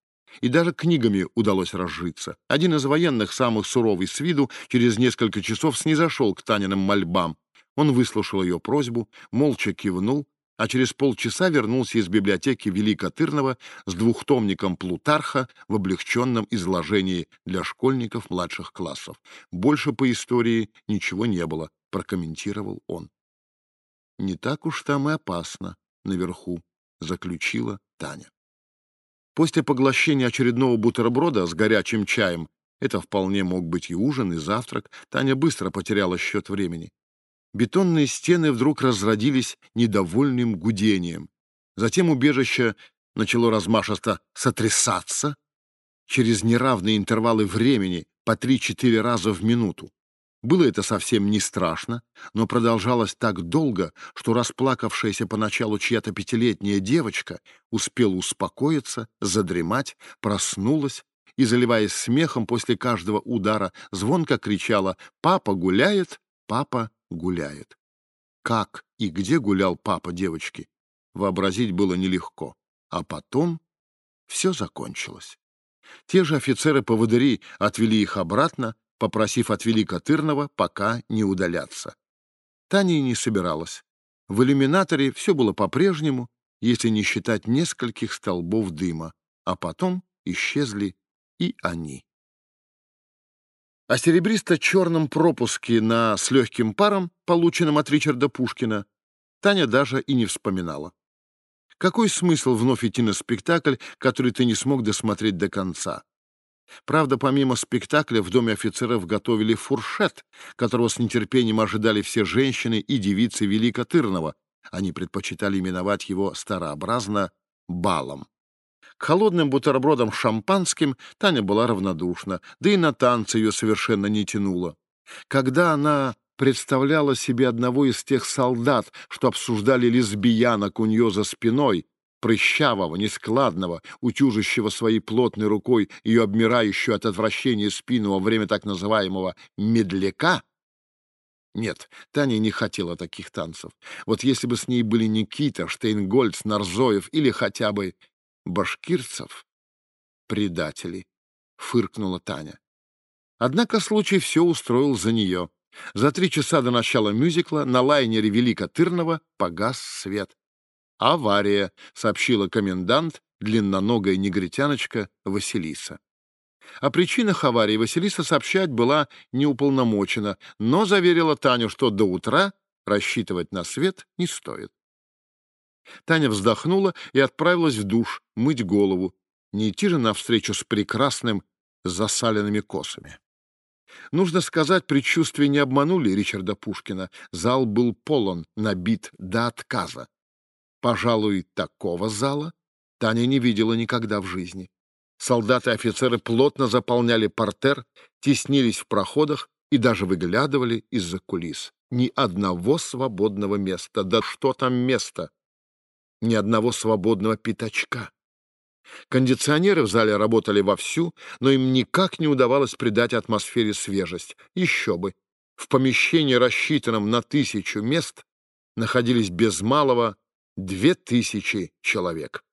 И даже книгами удалось разжиться. Один из военных, самых суровый с виду, через несколько часов снизошел к Таниным мольбам. Он выслушал ее просьбу, молча кивнул, а через полчаса вернулся из библиотеки Великотырного с двухтомником Плутарха в облегченном изложении для школьников младших классов. Больше по истории ничего не было, прокомментировал он. Не так уж там и опасно наверху, заключила Таня. После поглощения очередного бутерброда с горячим чаем, это вполне мог быть и ужин, и завтрак, Таня быстро потеряла счет времени. Бетонные стены вдруг разродились недовольным гудением. Затем убежище начало размашисто сотрясаться через неравные интервалы времени по три-четыре раза в минуту. Было это совсем не страшно, но продолжалось так долго, что расплакавшаяся поначалу чья-то пятилетняя девочка успела успокоиться, задремать, проснулась и, заливаясь смехом после каждого удара, звонко кричала «Папа гуляет! Папа гуляет!». Как и где гулял папа девочки, вообразить было нелегко. А потом все закончилось. Те же офицеры-поводыри отвели их обратно, попросив от Великотырного пока не удаляться. Таня и не собиралась. В иллюминаторе все было по-прежнему, если не считать нескольких столбов дыма, а потом исчезли и они. О серебристо-черном пропуске на «С легким паром», полученном от Ричарда Пушкина, Таня даже и не вспоминала. Какой смысл вновь идти на спектакль, который ты не смог досмотреть до конца? Правда, помимо спектакля в Доме офицеров готовили фуршет, которого с нетерпением ожидали все женщины и девицы Великотырного. Они предпочитали именовать его старообразно «балом». К холодным бутербродам шампанским Таня была равнодушна, да и на танцы ее совершенно не тянуло. Когда она представляла себе одного из тех солдат, что обсуждали лесбиянок у нее за спиной, прыщавого, нескладного, утюжащего своей плотной рукой ее обмирающую от отвращения спину во время так называемого «медляка», нет, Таня не хотела таких танцев. Вот если бы с ней были Никита, Штейнгольц, Нарзоев или хотя бы башкирцев, предатели, фыркнула Таня. Однако случай все устроил за нее. За три часа до начала мюзикла на лайнере Великотырного погас свет. «Авария», — сообщила комендант, длинноногая негритяночка Василиса. О причинах аварии Василиса сообщать была неуполномочена, но заверила Таню, что до утра рассчитывать на свет не стоит. Таня вздохнула и отправилась в душ мыть голову, не идти же навстречу с прекрасным засаленными косами. Нужно сказать, предчувствия не обманули Ричарда Пушкина. Зал был полон, набит до отказа. Пожалуй, такого зала Таня не видела никогда в жизни. Солдаты и офицеры плотно заполняли портер, теснились в проходах и даже выглядывали из-за кулис. Ни одного свободного места. Да что там место? Ни одного свободного пятачка. Кондиционеры в зале работали вовсю, но им никак не удавалось придать атмосфере свежесть. Еще бы. В помещении, рассчитанном на тысячу мест, находились без малого две тысячи человек.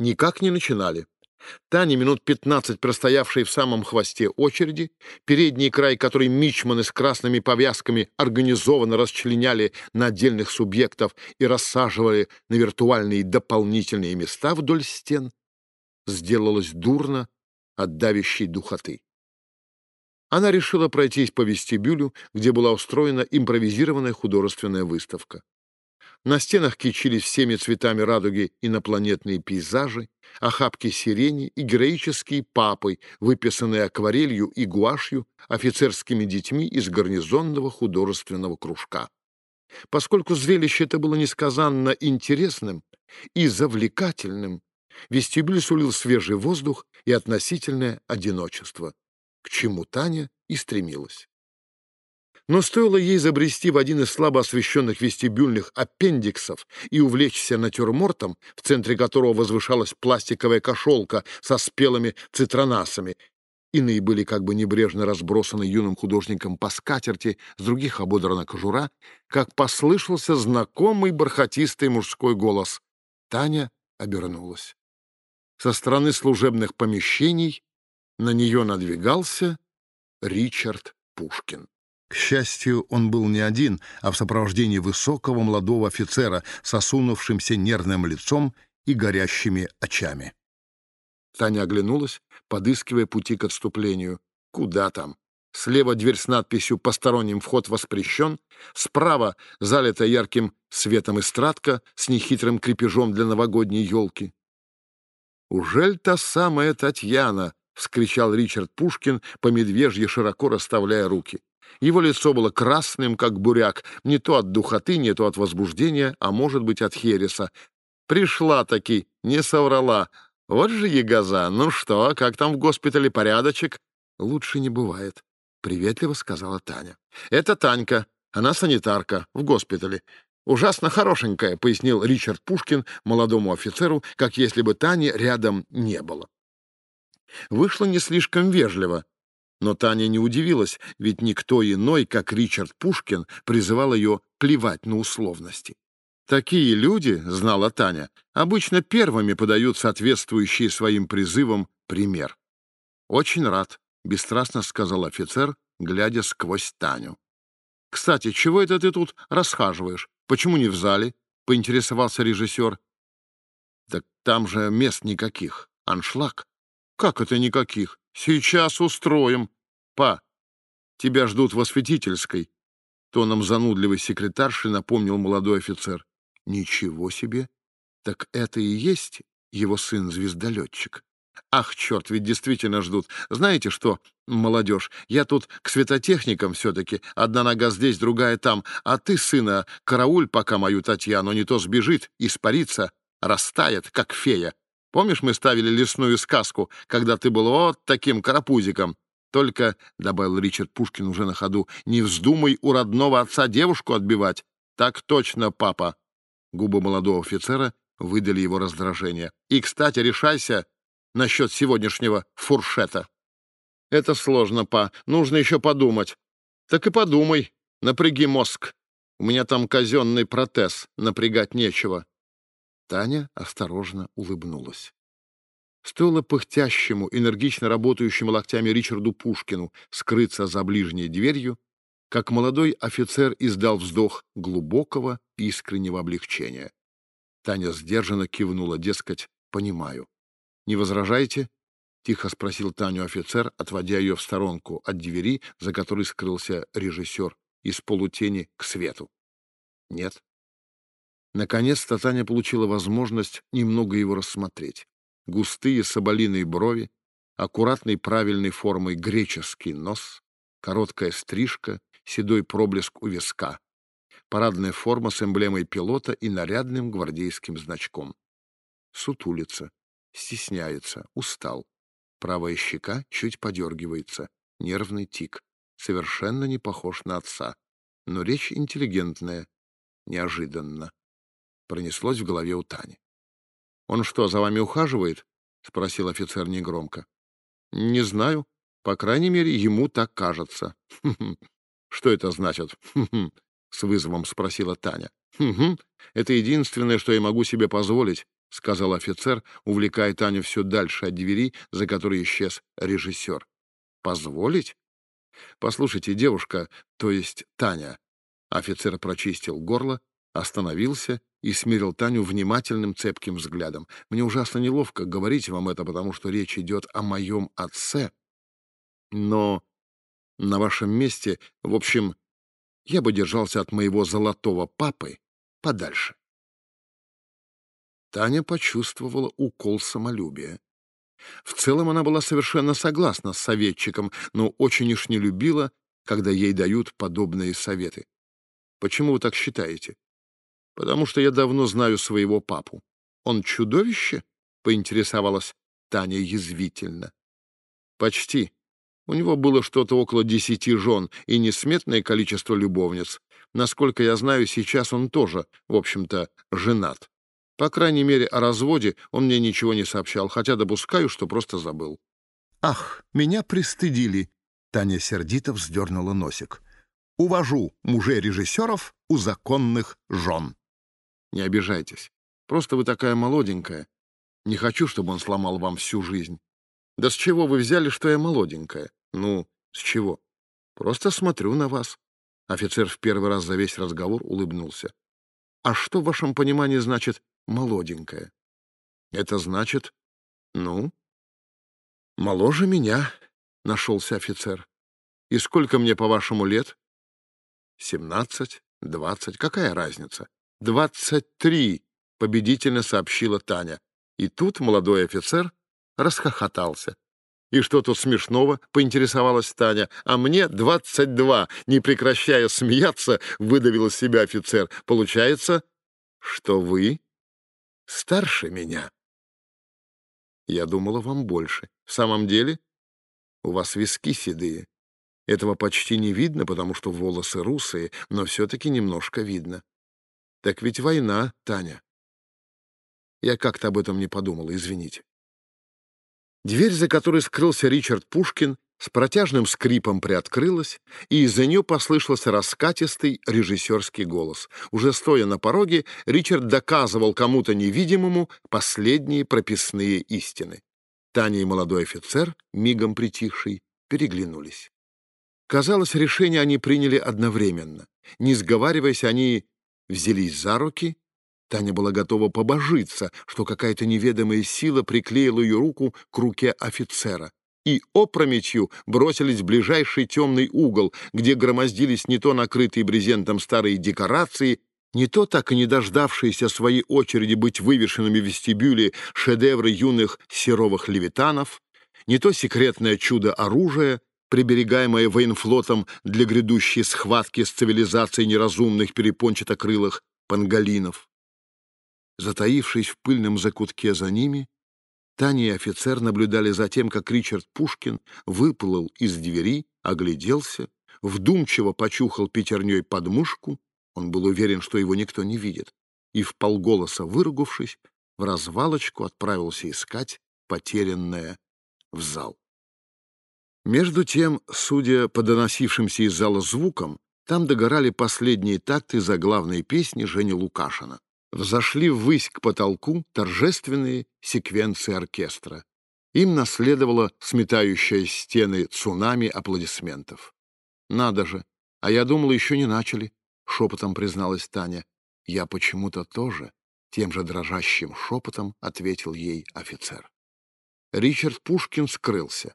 Никак не начинали. Таня, минут пятнадцать простоявшая в самом хвосте очереди, передний край, который мичманы с красными повязками организованно расчленяли на отдельных субъектов и рассаживали на виртуальные дополнительные места вдоль стен, сделалось дурно от давящей духоты. Она решила пройтись по вестибюлю, где была устроена импровизированная художественная выставка. На стенах кичились всеми цветами радуги инопланетные пейзажи, охапки сирени и героические папы, выписанные акварелью и гуашью офицерскими детьми из гарнизонного художественного кружка. Поскольку зрелище это было несказанно интересным и завлекательным, вестибюль сулил свежий воздух и относительное одиночество, к чему Таня и стремилась. Но стоило ей забрести в один из слабо освещенных вестибюльных аппендиксов и увлечься натюрмортом, в центре которого возвышалась пластиковая кошелка со спелыми цитронасами. Иные были как бы небрежно разбросаны юным художником по скатерти, с других ободрана кожура, как послышался знакомый бархатистый мужской голос. Таня обернулась. Со стороны служебных помещений на нее надвигался Ричард Пушкин. К счастью, он был не один, а в сопровождении высокого молодого офицера с осунувшимся нервным лицом и горящими очами. Таня оглянулась, подыскивая пути к отступлению. Куда там? Слева дверь с надписью «Посторонним вход воспрещен», справа залита ярким светом эстрадка с нехитрым крепежом для новогодней елки. «Ужель та самая Татьяна?» — вскричал Ричард Пушкин, по медвежье широко расставляя руки. Его лицо было красным, как буряк, не то от духоты, не то от возбуждения, а может быть от хереса. Пришла-таки, не соврала. Вот же ягоза. Ну что, как там в госпитале порядочек? Лучше не бывает, — приветливо сказала Таня. Это Танька, она санитарка, в госпитале. «Ужасно хорошенькая», — пояснил Ричард Пушкин молодому офицеру, как если бы Тани рядом не было. Вышло не слишком вежливо, но Таня не удивилась, ведь никто иной, как Ричард Пушкин, призывал ее плевать на условности. Такие люди, знала Таня, обычно первыми подают соответствующие своим призывам пример. «Очень рад», — бесстрастно сказал офицер, глядя сквозь Таню. «Кстати, чего это ты тут расхаживаешь? Почему не в зале?» — поинтересовался режиссер. «Так там же мест никаких. Аншлаг». «Как это никаких? Сейчас устроим. Па, тебя ждут в осветительской. Тоном занудливой секретарши напомнил молодой офицер. Ничего себе! Так это и есть его сын-звездолетчик. Ах, черт, ведь действительно ждут. Знаете что, молодежь, я тут к светотехникам все-таки. Одна нога здесь, другая там. А ты, сына, карауль пока мою Татьяну, не то сбежит, испарится, растает, как фея. Помнишь, мы ставили лесную сказку, когда ты был вот таким карапузиком? Только, — добавил Ричард Пушкин уже на ходу, — не вздумай у родного отца девушку отбивать. Так точно, папа. Губы молодого офицера выдали его раздражение. И, кстати, решайся насчет сегодняшнего фуршета. Это сложно, па. Нужно еще подумать. Так и подумай. Напряги мозг. У меня там казенный протез. Напрягать нечего. Таня осторожно улыбнулась. Стоило пыхтящему, энергично работающему локтями Ричарду Пушкину скрыться за ближней дверью, как молодой офицер издал вздох глубокого, искреннего облегчения. Таня сдержанно кивнула, дескать, понимаю. «Не возражаете?» — тихо спросил Таню офицер, отводя ее в сторонку от двери, за которой скрылся режиссер, из полутени к свету. «Нет», Наконец-то Таня получила возможность немного его рассмотреть. Густые соболиные брови, аккуратной правильной формой греческий нос, короткая стрижка, седой проблеск у виска, парадная форма с эмблемой пилота и нарядным гвардейским значком. Сутулится, стесняется, устал. Правая щека чуть подергивается, нервный тик. Совершенно не похож на отца. Но речь интеллигентная, неожиданно пронеслось в голове у Тани. «Он что, за вами ухаживает?» — спросил офицер негромко. «Не знаю. По крайней мере, ему так кажется». «Что это значит?» — с вызовом спросила Таня. «Хм это единственное, что я могу себе позволить», — сказал офицер, увлекая Таню все дальше от двери, за которой исчез режиссер. «Позволить?» «Послушайте, девушка, то есть Таня». Офицер прочистил горло, остановился и смирил Таню внимательным цепким взглядом. «Мне ужасно неловко говорить вам это, потому что речь идет о моем отце. Но на вашем месте, в общем, я бы держался от моего золотого папы подальше». Таня почувствовала укол самолюбия. В целом она была совершенно согласна с советчиком, но очень уж не любила, когда ей дают подобные советы. Почему вы так считаете? Потому что я давно знаю своего папу. Он чудовище? Поинтересовалась Таня язвительно. Почти. У него было что-то около десяти жен и несметное количество любовниц. Насколько я знаю, сейчас он тоже, в общем-то, женат. По крайней мере, о разводе он мне ничего не сообщал, хотя допускаю, что просто забыл. «Ах, меня пристыдили!» Таня сердито вздернула носик. «Увожу мужей режиссеров у законных жен». «Не обижайтесь. Просто вы такая молоденькая. Не хочу, чтобы он сломал вам всю жизнь. Да с чего вы взяли, что я молоденькая? Ну, с чего? Просто смотрю на вас». Офицер в первый раз за весь разговор улыбнулся. «А что в вашем понимании значит молоденькая. Это значит, ну, моложе меня, нашелся офицер. И сколько мне, по-вашему, лет? Семнадцать, двадцать, какая разница? Двадцать три, победительно сообщила Таня. И тут молодой офицер расхохотался. «И что тут смешного?» — поинтересовалась Таня. «А мне двадцать два!» — не прекращая смеяться, выдавил из себя офицер. «Получается, что вы старше меня. Я думала, вам больше. В самом деле, у вас виски седые. Этого почти не видно, потому что волосы русые, но все-таки немножко видно. Так ведь война, Таня. Я как-то об этом не подумала, извините. Дверь, за которой скрылся Ричард Пушкин, с протяжным скрипом приоткрылась, и из-за нее послышался раскатистый режиссерский голос. Уже стоя на пороге, Ричард доказывал кому-то невидимому последние прописные истины. Таня и молодой офицер, мигом притихший, переглянулись. Казалось, решение они приняли одновременно. Не сговариваясь, они взялись за руки. Таня была готова побожиться, что какая-то неведомая сила приклеила ее руку к руке офицера и опрометью бросились в ближайший темный угол, где громоздились не то накрытые брезентом старые декорации, не то так и не дождавшиеся своей очереди быть вывешенными в вестибюле шедевры юных серовых левитанов, не то секретное чудо оружия, приберегаемое военфлотом для грядущей схватки с цивилизацией неразумных перепончатокрылых панголинов. Затаившись в пыльном закутке за ними, Таня и офицер наблюдали за тем, как Ричард Пушкин выплыл из двери, огляделся, вдумчиво почухал пятерней подмышку, он был уверен, что его никто не видит, и, вполголоса выругавшись, в развалочку отправился искать потерянное в зал. Между тем, судя по доносившимся из зала звукам, там догорали последние такты заглавной песни Жени Лукашина взошли ввысь к потолку торжественные секвенции оркестра. Им наследовала сметающая стены цунами аплодисментов. «Надо же! А я думала, еще не начали», — шепотом призналась Таня. «Я почему-то тоже», — тем же дрожащим шепотом ответил ей офицер. Ричард Пушкин скрылся.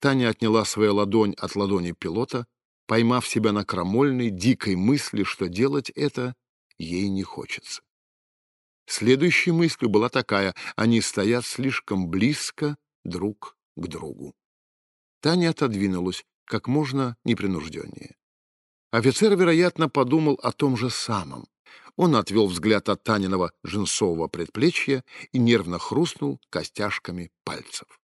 Таня отняла свою ладонь от ладони пилота, поймав себя на крамольной, дикой мысли, что делать это ей не хочется. Следующей мыслью была такая — они стоят слишком близко друг к другу. Таня отодвинулась как можно непринужденнее. Офицер, вероятно, подумал о том же самом. Он отвел взгляд от Таниного джинсового предплечья и нервно хрустнул костяшками пальцев.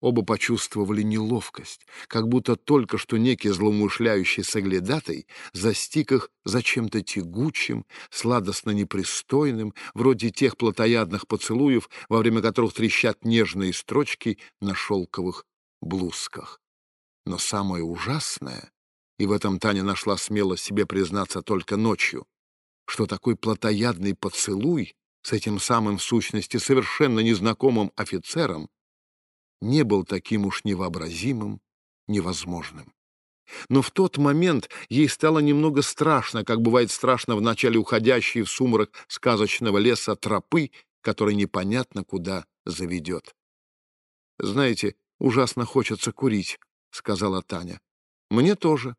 Оба почувствовали неловкость, как будто только что некий злоумышляющий соглядатай застиг их за чем-то тягучим, сладостно непристойным, вроде тех плотоядных поцелуев, во время которых трещат нежные строчки на шелковых блузках. Но самое ужасное, и в этом Таня нашла смело себе признаться только ночью, что такой плотоядный поцелуй с этим самым в сущности совершенно незнакомым офицером не был таким уж невообразимым, невозможным. Но в тот момент ей стало немного страшно, как бывает страшно в начале уходящей в сумрак сказочного леса тропы, которая непонятно куда заведет. «Знаете, ужасно хочется курить», — сказала Таня. «Мне тоже».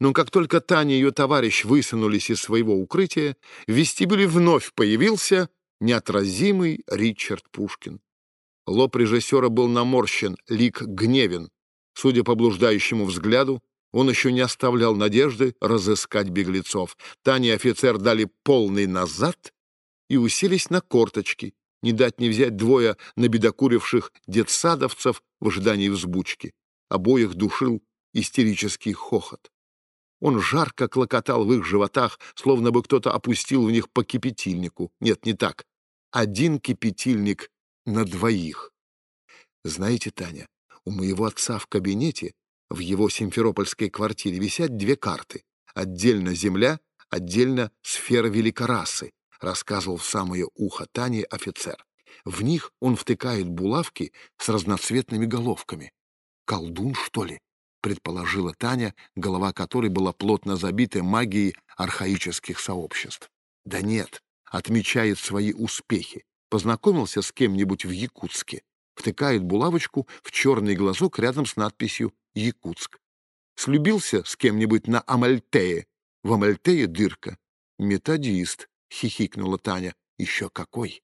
Но как только Таня и ее товарищ высунулись из своего укрытия, в вестибюле вновь появился неотразимый Ричард Пушкин. Лоб режиссера был наморщен, лик гневен. Судя по блуждающему взгляду, он еще не оставлял надежды разыскать беглецов. Таня и офицер дали полный назад и уселись на корточки, не дать не взять двое набедокуривших детсадовцев в ожидании взбучки. Обоих душил истерический хохот. Он жарко клокотал в их животах, словно бы кто-то опустил в них по кипятильнику. Нет, не так. Один кипятильник на двоих. Знаете, Таня, у моего отца в кабинете, в его симферопольской квартире, висят две карты. Отдельно земля, отдельно сфера великорасы, рассказывал в самое ухо Тане офицер. В них он втыкает булавки с разноцветными головками. Колдун, что ли? предположила Таня, голова которой была плотно забита магией архаических сообществ. Да нет, отмечает свои успехи, познакомился с кем-нибудь в Якутске, втыкает булавочку в черный глазок рядом с надписью «Якутск». Слюбился с кем-нибудь на Амальтее, в Амальтее дырка. «Методист», — хихикнула Таня. «Еще какой!»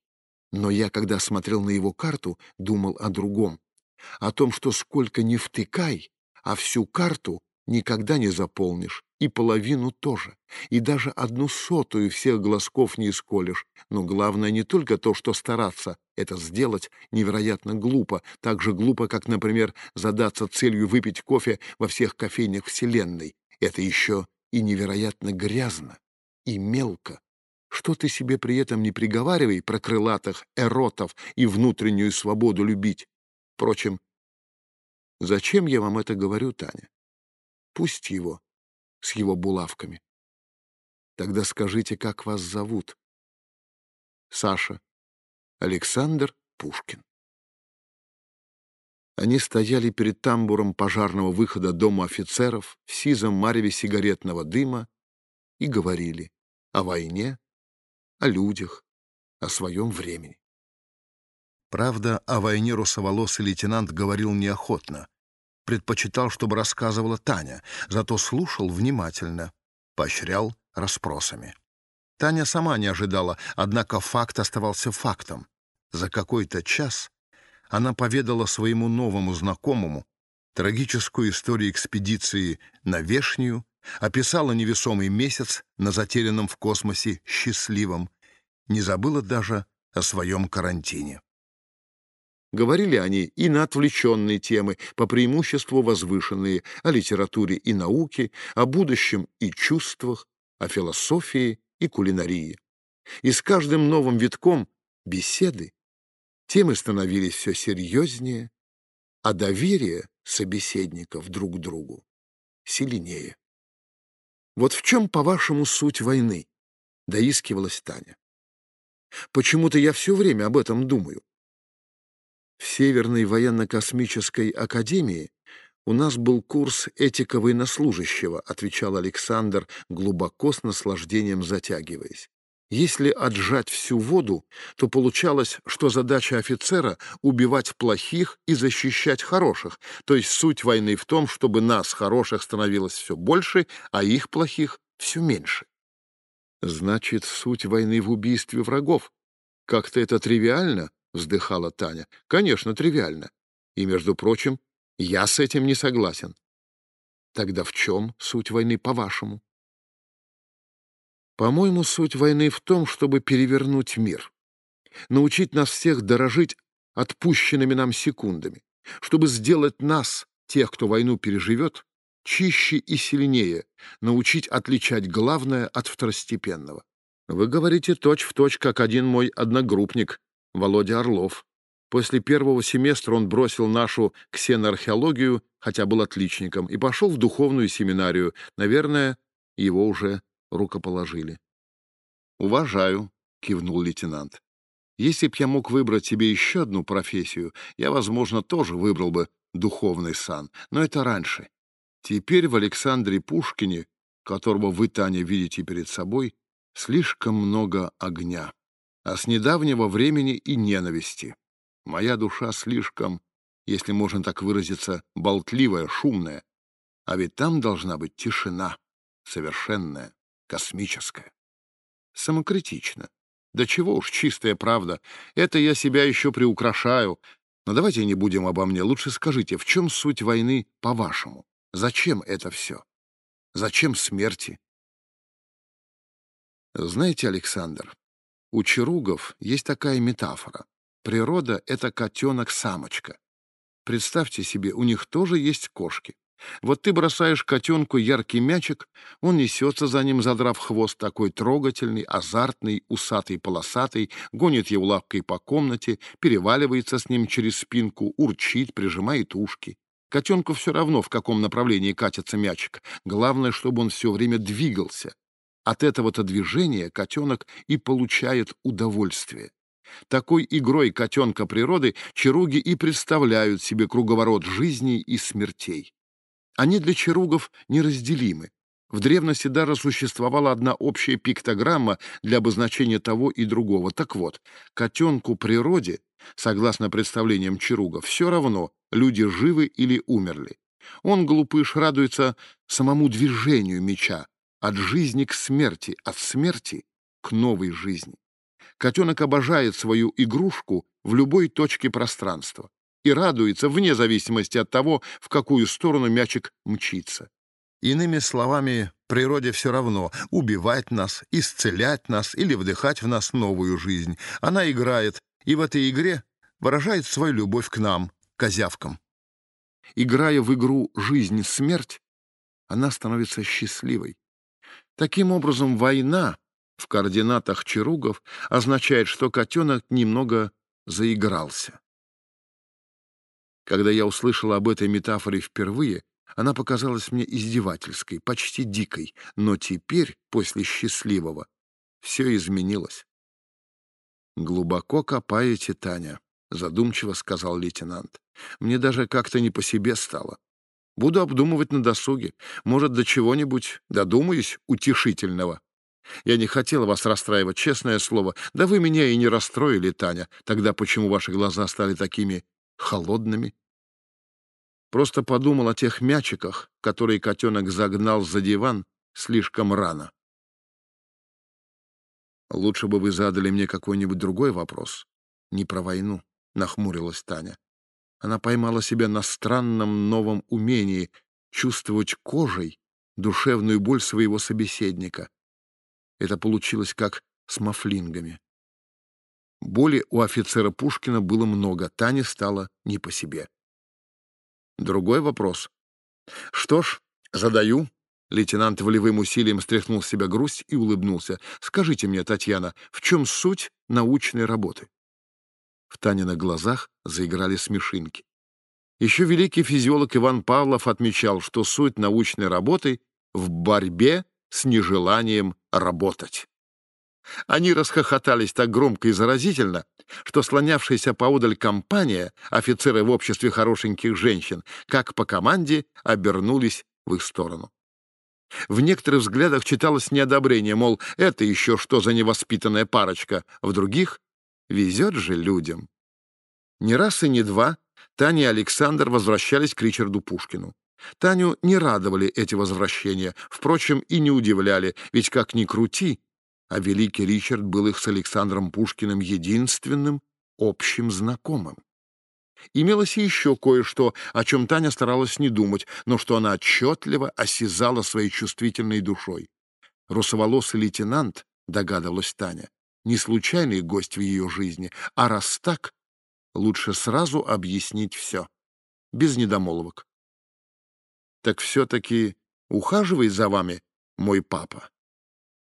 Но я, когда смотрел на его карту, думал о другом. О том, что сколько ни втыкай, а всю карту никогда не заполнишь, и половину тоже, и даже одну сотую всех глазков не исколешь. Но главное не только то, что стараться это сделать невероятно глупо, так же глупо, как, например, задаться целью выпить кофе во всех кофейнях Вселенной. Это еще и невероятно грязно и мелко. Что ты себе при этом не приговаривай про крылатых эротов и внутреннюю свободу любить. Впрочем, зачем я вам это говорю, Таня? Пусть его с его булавками. Тогда скажите, как вас зовут? Саша. Александр Пушкин. Они стояли перед тамбуром пожарного выхода дома офицеров в сизом мареве сигаретного дыма и говорили о войне, о людях, о своем времени. Правда, о войне русоволосый лейтенант говорил неохотно, предпочитал, чтобы рассказывала Таня, зато слушал внимательно, поощрял расспросами. Таня сама не ожидала, однако факт оставался фактом. За какой-то час она поведала своему новому знакомому трагическую историю экспедиции на Вешнюю, описала невесомый месяц на затерянном в космосе счастливом, не забыла даже о своем карантине. Говорили они и на отвлеченные темы, по преимуществу возвышенные, о литературе и науке, о будущем и чувствах, о философии и кулинарии. И с каждым новым витком беседы темы становились все серьезнее, а доверие собеседников друг к другу сильнее. «Вот в чем, по-вашему, суть войны?» — доискивалась Таня. «Почему-то я все время об этом думаю. В Северной военно-космической академии у нас был курс «Этика военнослужащего», отвечал Александр, глубоко с наслаждением затягиваясь. Если отжать всю воду, то получалось, что задача офицера — убивать плохих и защищать хороших, то есть суть войны в том, чтобы нас, хороших, становилось все больше, а их, плохих, все меньше. Значит, суть войны в убийстве врагов. Как-то это тривиально, — вздыхала Таня. «Конечно, тривиально. И, между прочим, я с этим не согласен. Тогда в чем суть войны, по-вашему?» «По-моему, суть войны в том, чтобы перевернуть мир, научить нас всех дорожить отпущенными нам секундами, чтобы сделать нас, тех, кто войну переживет, чище и сильнее, научить отличать главное от второстепенного. Вы говорите точь-в-точь, точь, как один мой одногруппник, Володя Орлов. После первого семестра он бросил нашу ксеноархеологию, хотя был отличником, и пошел в духовную семинарию. Наверное, его уже рукоположили. «Уважаю», — кивнул лейтенант. «Если б я мог выбрать себе еще одну профессию, я, возможно, тоже выбрал бы духовный сан, но это раньше. Теперь в Александре Пушкине, которого вы, Таня, видите перед собой, слишком много огня, а с недавнего времени и ненависти. Моя душа слишком, если можно так выразиться, болтливая, шумная, а ведь там должна быть тишина, совершенная, космическая. Самокритично. Да чего уж, чистая правда. Это я себя еще приукрашаю. Но давайте не будем обо мне. Лучше скажите, в чем суть войны, по-вашему? Зачем это все? Зачем смерти? Знаете, Александр, у чаругов есть такая метафора. Природа — это котенок-самочка. Представьте себе, у них тоже есть кошки. Вот ты бросаешь котенку яркий мячик, он несется за ним, задрав хвост, такой трогательный, азартный, усатый, полосатый, гонит его лапкой по комнате, переваливается с ним через спинку, урчит, прижимает ушки. Котенку все равно, в каком направлении катится мячик. Главное, чтобы он все время двигался. От этого-то движения котенок и получает удовольствие. Такой игрой котенка природы чаруги и представляют себе круговорот жизней и смертей. Они для чаругов неразделимы. В древности даже существовала одна общая пиктограмма для обозначения того и другого. Так вот, котенку природе, согласно представлениям чаруга, все равно, люди живы или умерли. Он, глупыш, радуется самому движению меча, от жизни к смерти, от смерти к новой жизни. Котенок обожает свою игрушку в любой точке пространства и радуется вне зависимости от того, в какую сторону мячик мчится. Иными словами, природе все равно убивать нас, исцелять нас или вдыхать в нас новую жизнь. Она играет, и в этой игре выражает свою любовь к нам, козявкам. Играя в игру «жизнь-смерть», она становится счастливой. Таким образом, война в координатах чаругов означает, что котенок немного заигрался. Когда я услышал об этой метафоре впервые, она показалась мне издевательской, почти дикой, но теперь, после счастливого, все изменилось. «Глубоко копаете, Таня», — задумчиво сказал лейтенант. «Мне даже как-то не по себе стало. Буду обдумывать на досуге. Может, до чего-нибудь додумаюсь утешительного. Я не хотела вас расстраивать, честное слово. Да вы меня и не расстроили, Таня. Тогда почему ваши глаза стали такими холодными. Просто подумал о тех мячиках, которые котенок загнал за диван слишком рано. Лучше бы вы задали мне какой-нибудь другой вопрос. Не про войну, — нахмурилась Таня. Она поймала себя на странном новом умении чувствовать кожей душевную боль своего собеседника. Это получилось как с мафлингами. Боли у офицера Пушкина было много, Тане стало не по себе. Другой вопрос. Что ж, задаю. Лейтенант волевым усилием стряхнул с себя грусть и улыбнулся. Скажите мне, Татьяна, в чем суть научной работы? В Таниных глазах заиграли смешинки. Еще великий физиолог Иван Павлов отмечал, что суть научной работы в борьбе с нежеланием работать. Они расхохотались так громко и заразительно, что слонявшаяся поодаль компания, офицеры в обществе хорошеньких женщин, как по команде обернулись в их сторону. В некоторых взглядах читалось неодобрение, мол, это еще что за невоспитанная парочка, в других — везет же людям. Не раз и не два Таня и Александр возвращались к Ричарду Пушкину. Таню не радовали эти возвращения, впрочем, и не удивляли, ведь как ни крути, а великий Ричард был их с Александром Пушкиным единственным общим знакомым. Имелось и еще кое-что, о чем Таня старалась не думать, но что она отчетливо осязала своей чувствительной душой. Русоволосый лейтенант, догадывалась Таня, не случайный гость в ее жизни, а раз так, лучше сразу объяснить все. без недомолвок. Так все-таки ухаживает за вами мой папа?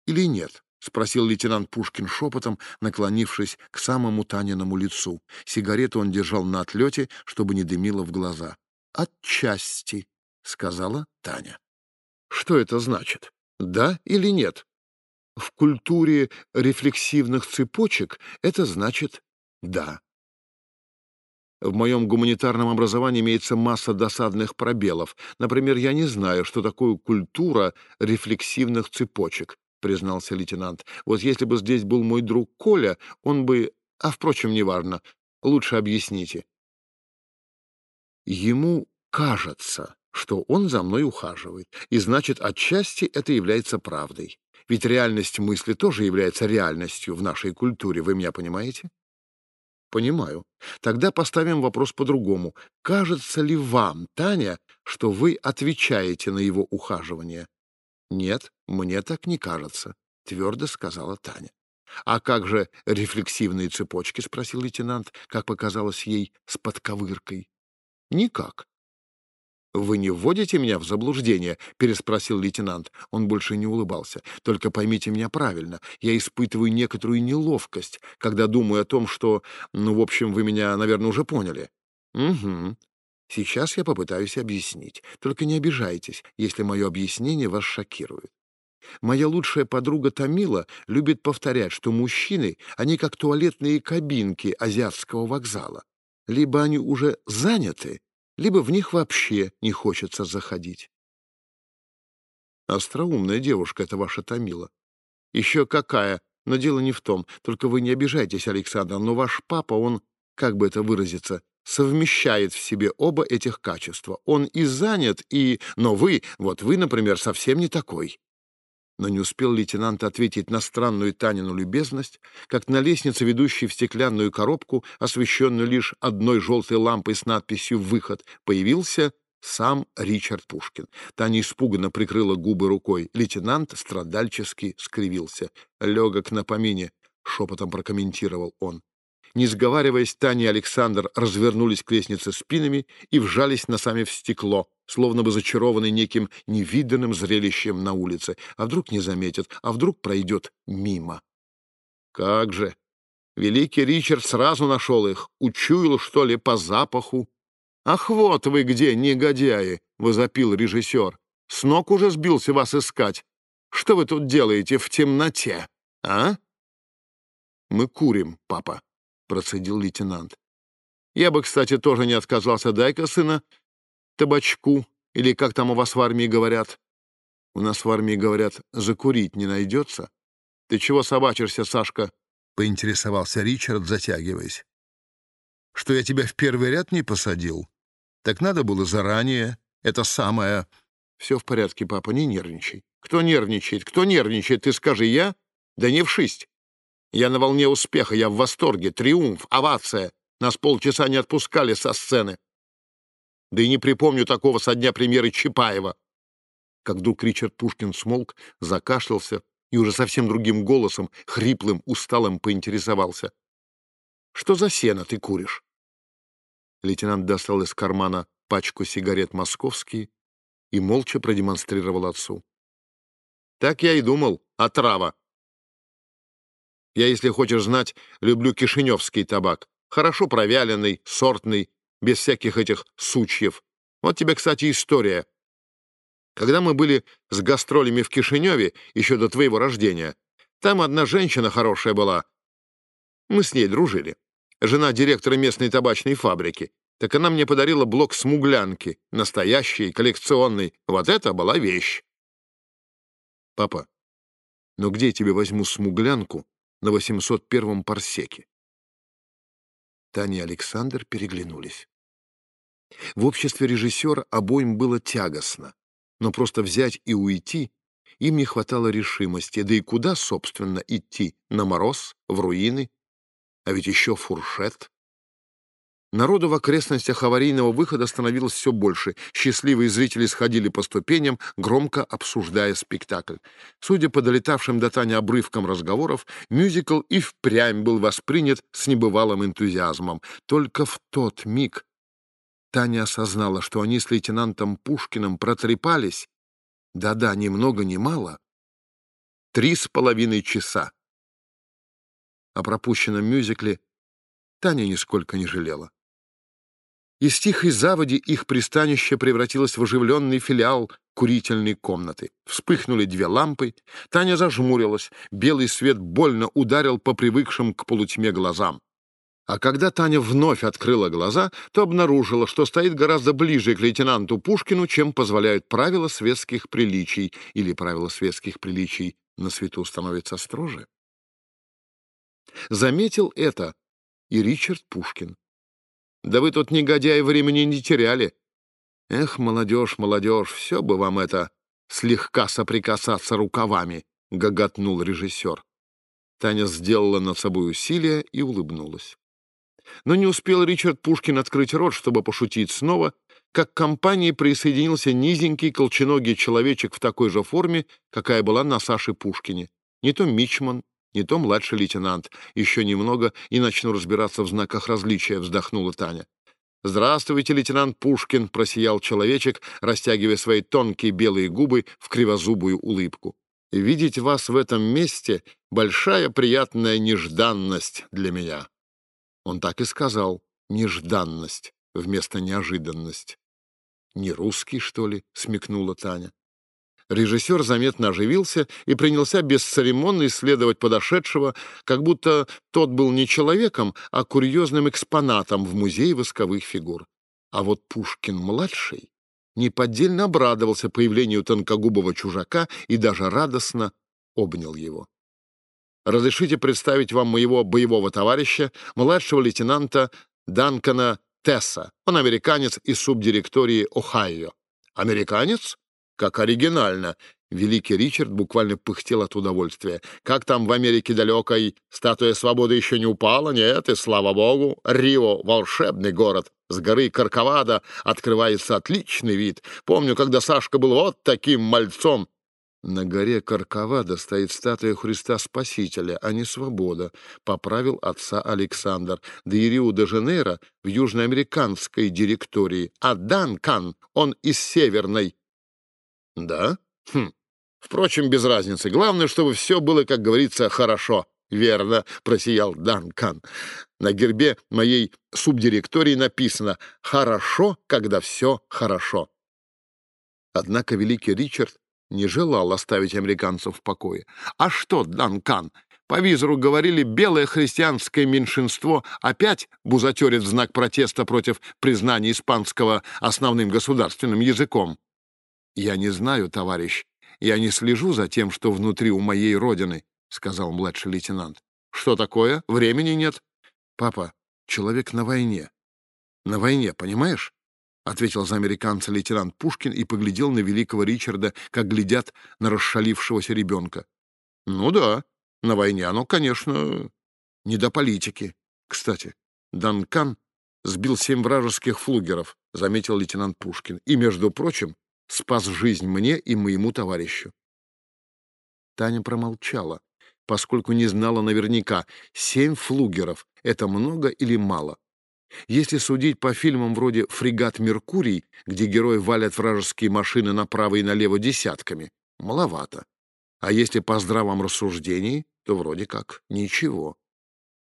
Или нет? — спросил лейтенант Пушкин шепотом, наклонившись к самому Таниному лицу. Сигарету он держал на отлете, чтобы не дымило в глаза. «Отчасти», — сказала Таня. «Что это значит? Да или нет?» В культуре рефлексивных цепочек это значит «да». В моем гуманитарном образовании имеется масса досадных пробелов. Например, я не знаю, что такое культура рефлексивных цепочек, признался лейтенант. Вот если бы здесь был мой друг Коля, он бы... А, впрочем, неважно. Лучше объясните. Ему кажется, что он за мной ухаживает, и значит, отчасти это является правдой. Ведь реальность мысли тоже является реальностью в нашей культуре, вы меня понимаете? Понимаю. Тогда поставим вопрос по-другому. Кажется ли вам, Таня, что вы отвечаете на его ухаживание? Нет, мне так не кажется, твердо сказала Таня. А как же рефлексивные цепочки, спросил лейтенант, как показалось ей с подковыркой. Никак. «Вы не вводите меня в заблуждение?» — переспросил лейтенант. Он больше не улыбался. «Только поймите меня правильно. Я испытываю некоторую неловкость, когда думаю о том, что... Ну, в общем, вы меня, наверное, уже поняли». «Угу. Сейчас я попытаюсь объяснить. Только не обижайтесь, если мое объяснение вас шокирует. Моя лучшая подруга Тамила любит повторять, что мужчины, они как туалетные кабинки азиатского вокзала. Либо они уже заняты, либо в них вообще не хочется заходить. Остроумная девушка это ваша Томила. Еще какая, но дело не в том. Только вы не обижайтесь, Александр, но ваш папа, он, как бы это выразиться, совмещает в себе оба этих качества. Он и занят, и... Но вы, вот вы, например, совсем не такой. Но не успел лейтенант ответить на странную Танину любезность, как на лестнице, ведущей в стеклянную коробку, освещенную лишь одной желтой лампой с надписью «Выход», появился сам Ричард Пушкин. Таня испуганно прикрыла губы рукой. Лейтенант страдальчески скривился. «Легок на помине», — шепотом прокомментировал он. Не сговариваясь, Таня и Александр развернулись к лестнице спинами и вжались носами в стекло, словно бы зачарованный неким невиданным зрелищем на улице. А вдруг не заметят, а вдруг пройдет мимо. Как же! Великий Ричард сразу нашел их, учуял, что ли, по запаху. «Ах, вот вы где, негодяи!» — возопил режиссер. «С ног уже сбился вас искать. Что вы тут делаете в темноте, а?» «Мы курим, папа», — процедил лейтенант. «Я бы, кстати, тоже не отказался. Дай-ка, сына, табачку, или как там у вас в армии говорят?» «У нас в армии говорят, закурить не найдется. Ты чего собачишься, Сашка?» — поинтересовался Ричард, затягиваясь. «Что я тебя в первый ряд не посадил? Так надо было заранее. Это самое...» «Все в порядке, папа, не нервничай. Кто нервничает? Кто нервничает? Ты скажи, я? Да не в шесть. Я на волне успеха, я в восторге, триумф, овация. Нас полчаса не отпускали со сцены. Да и не припомню такого со дня премьеры Чапаева. Как вдруг Ричард Пушкин смолк, закашлялся и уже совсем другим голосом, хриплым, усталым, поинтересовался. «Что за сено ты куришь?» Лейтенант достал из кармана пачку сигарет «Московские» и молча продемонстрировал отцу. «Так я и думал, отрава. Я, если хочешь знать, люблю кишиневский табак. Хорошо провяленный, сортный, без всяких этих сучьев. Вот тебе, кстати, история. Когда мы были с гастролями в Кишиневе, еще до твоего рождения, там одна женщина хорошая была. Мы с ней дружили. Жена директора местной табачной фабрики. Так она мне подарила блок смуглянки, настоящий, коллекционный. Вот это была вещь. Папа, но где я тебе возьму смуглянку, на 801-м парсеке. Таня и Александр переглянулись. В обществе режиссера обоим было тягостно, но просто взять и уйти им не хватало решимости, да и куда, собственно, идти? На мороз, в руины? А ведь еще фуршет. Народу в окрестностях аварийного выхода становилось все больше. Счастливые зрители сходили по ступеням, громко обсуждая спектакль. Судя по долетавшим до Тани обрывкам разговоров, мюзикл и впрямь был воспринят с небывалым энтузиазмом. Только в тот миг Таня осознала, что они с лейтенантом Пушкиным протрепались, да-да, ни много ни мало, три с половиной часа. О пропущенном мюзикле Таня нисколько не жалела. Из тихой заводи их пристанище превратилось в оживленный филиал курительной комнаты. Вспыхнули две лампы. Таня зажмурилась. Белый свет больно ударил по привыкшим к полутьме глазам. А когда Таня вновь открыла глаза, то обнаружила, что стоит гораздо ближе к лейтенанту Пушкину, чем позволяют правила светских приличий, или правила светских приличий на свету становятся строже. Заметил это и Ричард Пушкин. «Да вы тут, негодяи, времени не теряли. Эх, молодежь, молодежь, все бы вам это слегка соприкасаться рукавами», — гоготнул режиссер. Таня сделала над собой усилие и улыбнулась. Но не успел Ричард Пушкин открыть рот, чтобы пошутить снова, как к компании присоединился низенький колченогий человечек в такой же форме, какая была на Саше Пушкине. Не то Мичман, не то младший лейтенант. Еще немного и начну разбираться в знаках различия, вздохнула Таня. «Здравствуйте, лейтенант Пушкин!» — просиял человечек, растягивая свои тонкие белые губы в кривозубую улыбку. «Видеть вас в этом месте — большая приятная нежданность для меня». Он так и сказал «нежданность» вместо «неожиданность». «Не русский, что ли?» — смекнула Таня. Режиссер заметно оживился и принялся бесцеремонно исследовать подошедшего, как будто тот был не человеком, а курьезным экспонатом в музее восковых фигур. А вот Пушкин-младший неподдельно обрадовался появлению тонкогубого чужака и даже радостно обнял его. Разрешите представить вам моего боевого товарища, младшего лейтенанта Данкана Тесса. Он американец из субдиректории Ohio. Американец? Как оригинально. Великий Ричард буквально пыхтел от удовольствия. Как там в Америке далекой статуя свободы еще не упала? Нет, и слава богу. Рио — волшебный город. С горы Карковада открывается отличный вид. Помню, когда Сашка был вот таким мальцом, на горе Карковада стоит статуя Христа Спасителя, а не свобода, поправил отца Александр. Да и Рио-де-Жанейро в южноамериканской директории, а Данкан, он из северной. Да? Хм. Впрочем, без разницы. Главное, чтобы все было, как говорится, хорошо. Верно, просиял Данкан. На гербе моей субдиректории написано «Хорошо, когда все хорошо». Однако великий Ричард не желал оставить американцев в покое. А что, Данкан? По визору говорили, белое христианское меньшинство опять бузатерит в знак протеста против признания испанского основным государственным языком. «Я не знаю, товарищ. Я не слежу за тем, что внутри у моей родины», — сказал младший лейтенант. «Что такое? Времени нет». «Папа, человек на войне. На войне, понимаешь? — ответил за американца лейтенант Пушкин и поглядел на великого Ричарда, как глядят на расшалившегося ребенка. — Ну да, на войне оно, конечно, не до политики. Кстати, Данкан сбил семь вражеских флугеров, — заметил лейтенант Пушкин, — и, между прочим, спас жизнь мне и моему товарищу. Таня промолчала, поскольку не знала наверняка, семь флугеров — это много или мало. Если судить по фильмам вроде «Фрегат Меркурий», где герои валят вражеские машины направо и налево десятками, маловато. А если по здравом рассуждении, то вроде как ничего.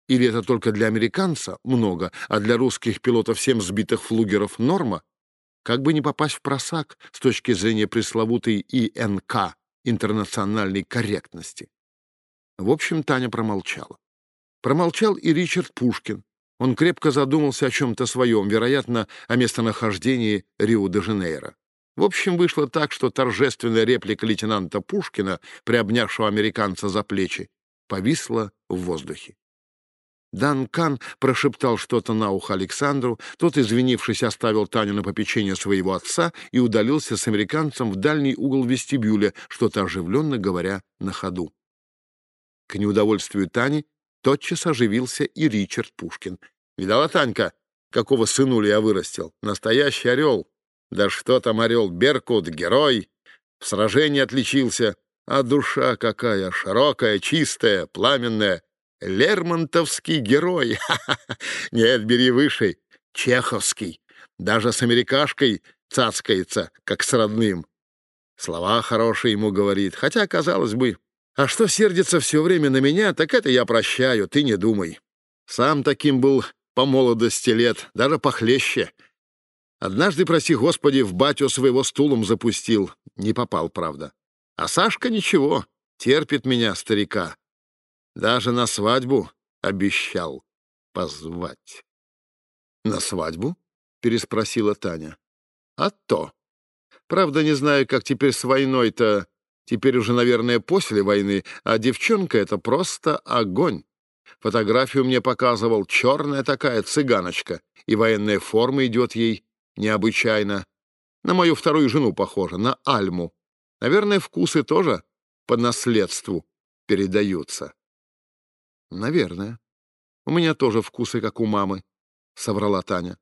Или это только для американца много, а для русских пилотов всем сбитых флугеров норма? Как бы не попасть в просак с точки зрения пресловутой ИНК, интернациональной корректности. В общем, Таня промолчала. Промолчал и Ричард Пушкин, он крепко задумался о чем-то своем, вероятно, о местонахождении Рио-де-Жанейро. В общем, вышло так, что торжественная реплика лейтенанта Пушкина, приобнявшего американца за плечи, повисла в воздухе. Дан Кан прошептал что-то на ухо Александру, тот, извинившись, оставил Таню на попечение своего отца и удалился с американцем в дальний угол вестибюля, что-то оживленно говоря на ходу. К неудовольствию Тани Тотчас оживился и Ричард Пушкин. «Видала, Танька, какого сынуля я вырастил? Настоящий орел. Да что там орел, Беркут, герой. В сражении отличился. А душа какая, широкая, чистая, пламенная. Лермонтовский герой. Нет, бери выше. Чеховский. Даже с америкашкой цацкается, как с родным. Слова хорошие ему говорит, хотя, казалось бы, а что сердится все время на меня, так это я прощаю, ты не думай. Сам таким был по молодости лет, даже похлеще. Однажды, проси Господи, в батю своего стулом запустил. Не попал, правда. А Сашка ничего, терпит меня, старика. Даже на свадьбу обещал позвать. «На свадьбу?» — переспросила Таня. «А то. Правда, не знаю, как теперь с войной-то. Теперь уже, наверное, после войны. А девчонка — это просто огонь. Фотографию мне показывал. Черная такая цыганочка. И военная форма идет ей необычайно. На мою вторую жену похожа, на Альму. Наверное, вкусы тоже по наследству передаются. Наверное. У меня тоже вкусы, как у мамы, — соврала Таня.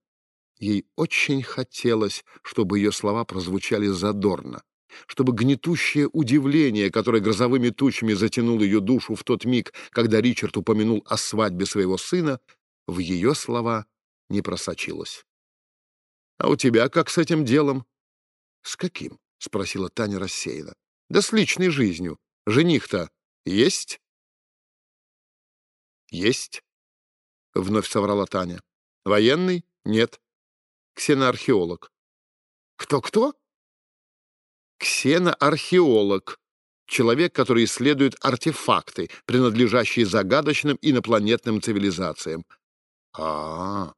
Ей очень хотелось, чтобы ее слова прозвучали задорно, чтобы гнетущее удивление, которое грозовыми тучами затянуло ее душу в тот миг, когда Ричард упомянул о свадьбе своего сына, в ее слова не просочилось. «А у тебя как с этим делом?» «С каким?» — спросила Таня рассеянно. «Да с личной жизнью. Жених-то есть?» «Есть», — вновь соврала Таня. «Военный? Нет. Ксеноархеолог». «Кто-кто?» «Ксеноархеолог. Человек, который исследует артефакты, принадлежащие загадочным инопланетным цивилизациям». «А-а-а,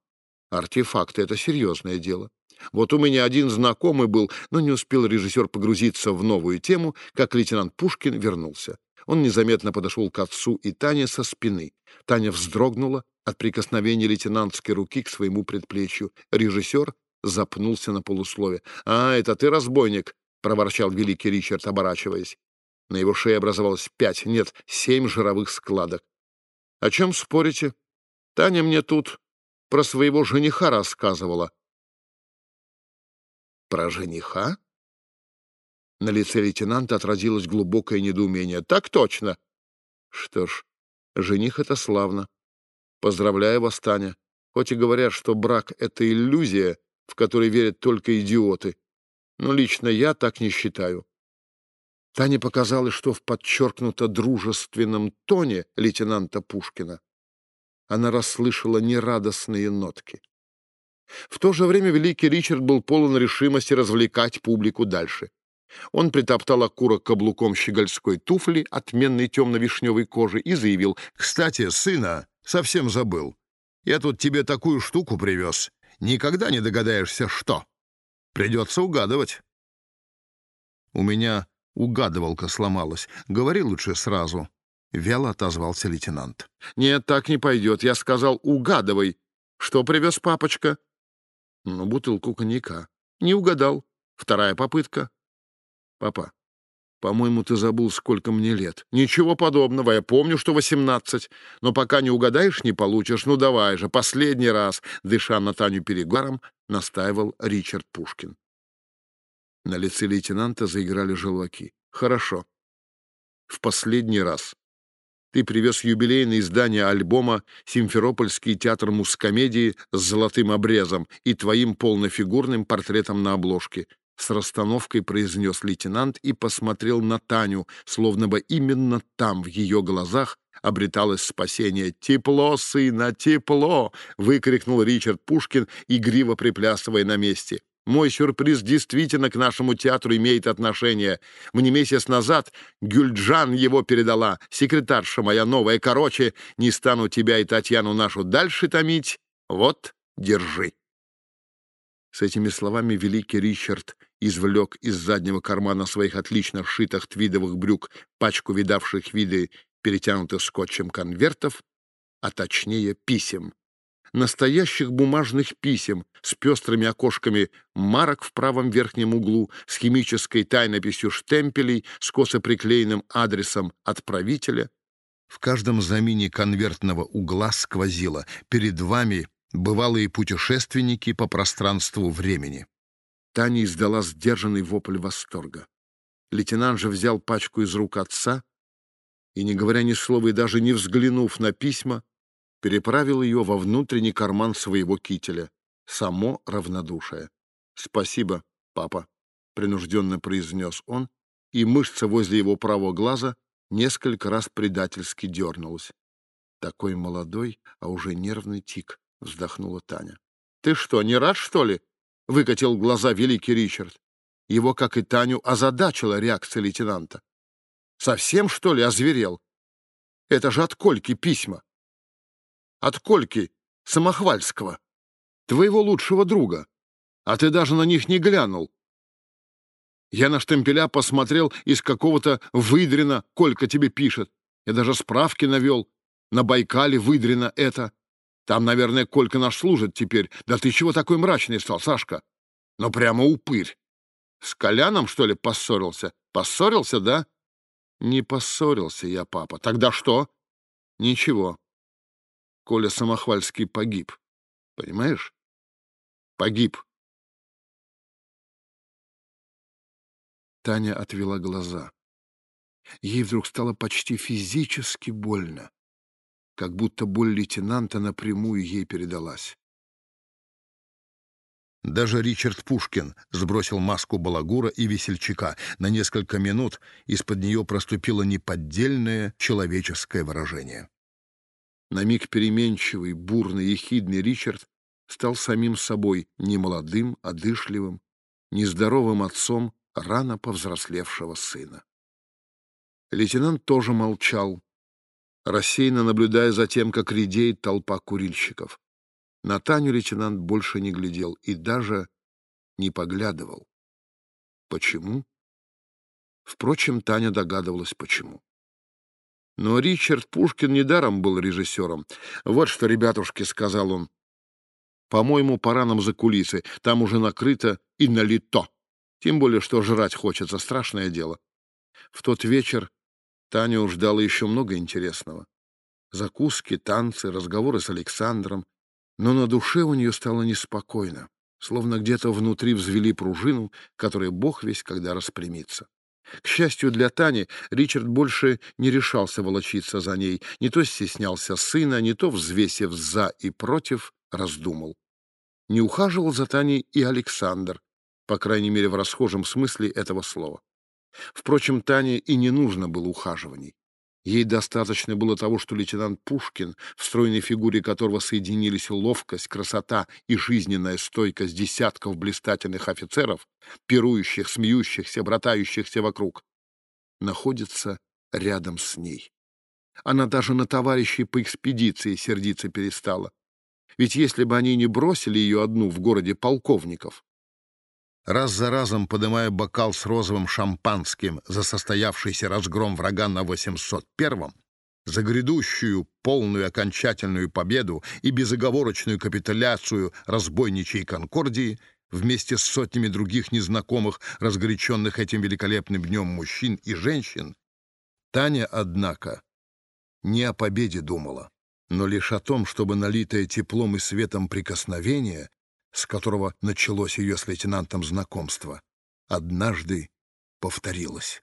артефакты — это серьезное дело. Вот у меня один знакомый был, но не успел режиссер погрузиться в новую тему, как лейтенант Пушкин вернулся. Он незаметно подошел к отцу и Тане со спины. Таня вздрогнула от прикосновения лейтенантской руки к своему предплечью. Режиссер запнулся на полуслове. «А, это ты, разбойник!» — проворчал великий Ричард, оборачиваясь. На его шее образовалось пять, нет, семь жировых складок. «О чем спорите? Таня мне тут про своего жениха рассказывала». «Про жениха?» На лице лейтенанта отразилось глубокое недоумение. «Так точно!» «Что ж, жених — это славно. Поздравляю вас, Таня. Хоть и говорят, что брак — это иллюзия, в которой верят только идиоты. Но лично я так не считаю». Тане показалось, что в подчеркнуто дружественном тоне лейтенанта Пушкина она расслышала нерадостные нотки. В то же время великий Ричард был полон решимости развлекать публику дальше. Он притоптал окурок каблуком щегольской туфли отменной темно-вишневой кожи и заявил, «Кстати, сына, совсем забыл. Я тут тебе такую штуку привез. Никогда не догадаешься, что. Придется угадывать». «У меня угадывалка сломалась. Говори лучше сразу», — вяло отозвался лейтенант. «Нет, так не пойдет. Я сказал, угадывай. Что привез папочка?» «Ну, бутылку коньяка. Не угадал. Вторая попытка. Папа, по-моему, ты забыл, сколько мне лет. Ничего подобного, я помню, что восемнадцать. Но пока не угадаешь, не получишь. Ну давай же, последний раз, дыша на Таню перегаром, настаивал Ричард Пушкин. На лице лейтенанта заиграли желваки. Хорошо. В последний раз. Ты привез юбилейное издание альбома «Симферопольский театр мускомедии» с золотым обрезом и твоим полнофигурным портретом на обложке. С расстановкой произнес лейтенант и посмотрел на Таню, словно бы именно там, в ее глазах, обреталось спасение. «Тепло, сына, тепло!» — выкрикнул Ричард Пушкин, игриво приплясывая на месте. «Мой сюрприз действительно к нашему театру имеет отношение. Мне месяц назад Гюльджан его передала. Секретарша моя новая. Короче, не стану тебя и Татьяну нашу дальше томить. Вот, держи». С этими словами великий Ричард извлек из заднего кармана своих отлично сшитых твидовых брюк пачку видавших виды перетянутых скотчем конвертов, а точнее писем. Настоящих бумажных писем с пестрыми окошками марок в правом верхнем углу, с химической тайнописью штемпелей, с косо приклеенным адресом отправителя. В каждом замине конвертного угла сквозило «Перед вами бывалые путешественники по пространству времени. Таня издала сдержанный вопль восторга. Лейтенант же взял пачку из рук отца и, не говоря ни слова и даже не взглянув на письма, переправил ее во внутренний карман своего кителя. само равнодушие. «Спасибо, папа», — принужденно произнес он, и мышца возле его правого глаза несколько раз предательски дернулась. «Такой молодой, а уже нервный тик», — вздохнула Таня. «Ты что, не рад, что ли?» — выкатил глаза великий Ричард. Его, как и Таню, озадачила реакция лейтенанта. «Совсем, что ли, озверел? Это же от Кольки письма. От Кольки Самохвальского, твоего лучшего друга. А ты даже на них не глянул. Я на штемпеля посмотрел из какого-то выдрена, Колька тебе пишет. Я даже справки навел. На Байкале выдрено это. Там, наверное, Колька наш служит теперь. Да ты чего такой мрачный стал, Сашка? Ну, прямо упырь. С Коляном, что ли, поссорился? Поссорился, да? Не поссорился я, папа. Тогда что? Ничего. Коля Самохвальский погиб. Понимаешь? Погиб. Таня отвела глаза. Ей вдруг стало почти физически больно, как будто боль лейтенанта напрямую ей передалась. Даже Ричард Пушкин сбросил маску балагура и весельчака. На несколько минут из-под нее проступило неподдельное человеческое выражение. На миг переменчивый, бурный, ехидный Ричард стал самим собой немолодым, одышливым, нездоровым отцом рано повзрослевшего сына. Лейтенант тоже молчал, рассеянно наблюдая за тем, как редеет толпа курильщиков. На Таню лейтенант больше не глядел и даже не поглядывал. Почему? Впрочем, Таня догадывалась, почему. Но Ричард Пушкин недаром был режиссером. Вот что, ребятушки, — сказал он, — по-моему, пора нам за кулисы. Там уже накрыто и налито. Тем более, что жрать хочется. Страшное дело. В тот вечер Таня уж ждала еще много интересного. Закуски, танцы, разговоры с Александром, но на душе у нее стало неспокойно, словно где-то внутри взвели пружину, которая бог весь когда распрямится. К счастью для Тани, Ричард больше не решался волочиться за ней, не то стеснялся сына, не то, взвесив «за» и «против», раздумал. Не ухаживал за Таней и Александр, по крайней мере, в расхожем смысле этого слова. Впрочем, Тане и не нужно было ухаживаний. Ей достаточно было того, что лейтенант Пушкин, в стройной фигуре которого соединились ловкость, красота и жизненная стойкость десятков блистательных офицеров, пирующих, смеющихся, братающихся вокруг, находится рядом с ней. Она даже на товарищей по экспедиции сердиться перестала. Ведь если бы они не бросили ее одну в городе полковников, раз за разом поднимая бокал с розовым шампанским за состоявшийся разгром врага на 801-м, за грядущую полную окончательную победу и безоговорочную капитуляцию разбойничьей Конкордии вместе с сотнями других незнакомых, разгоряченных этим великолепным днем мужчин и женщин, Таня, однако, не о победе думала, но лишь о том, чтобы налитое теплом и светом прикосновение с которого началось ее с лейтенантом знакомство, однажды повторилось.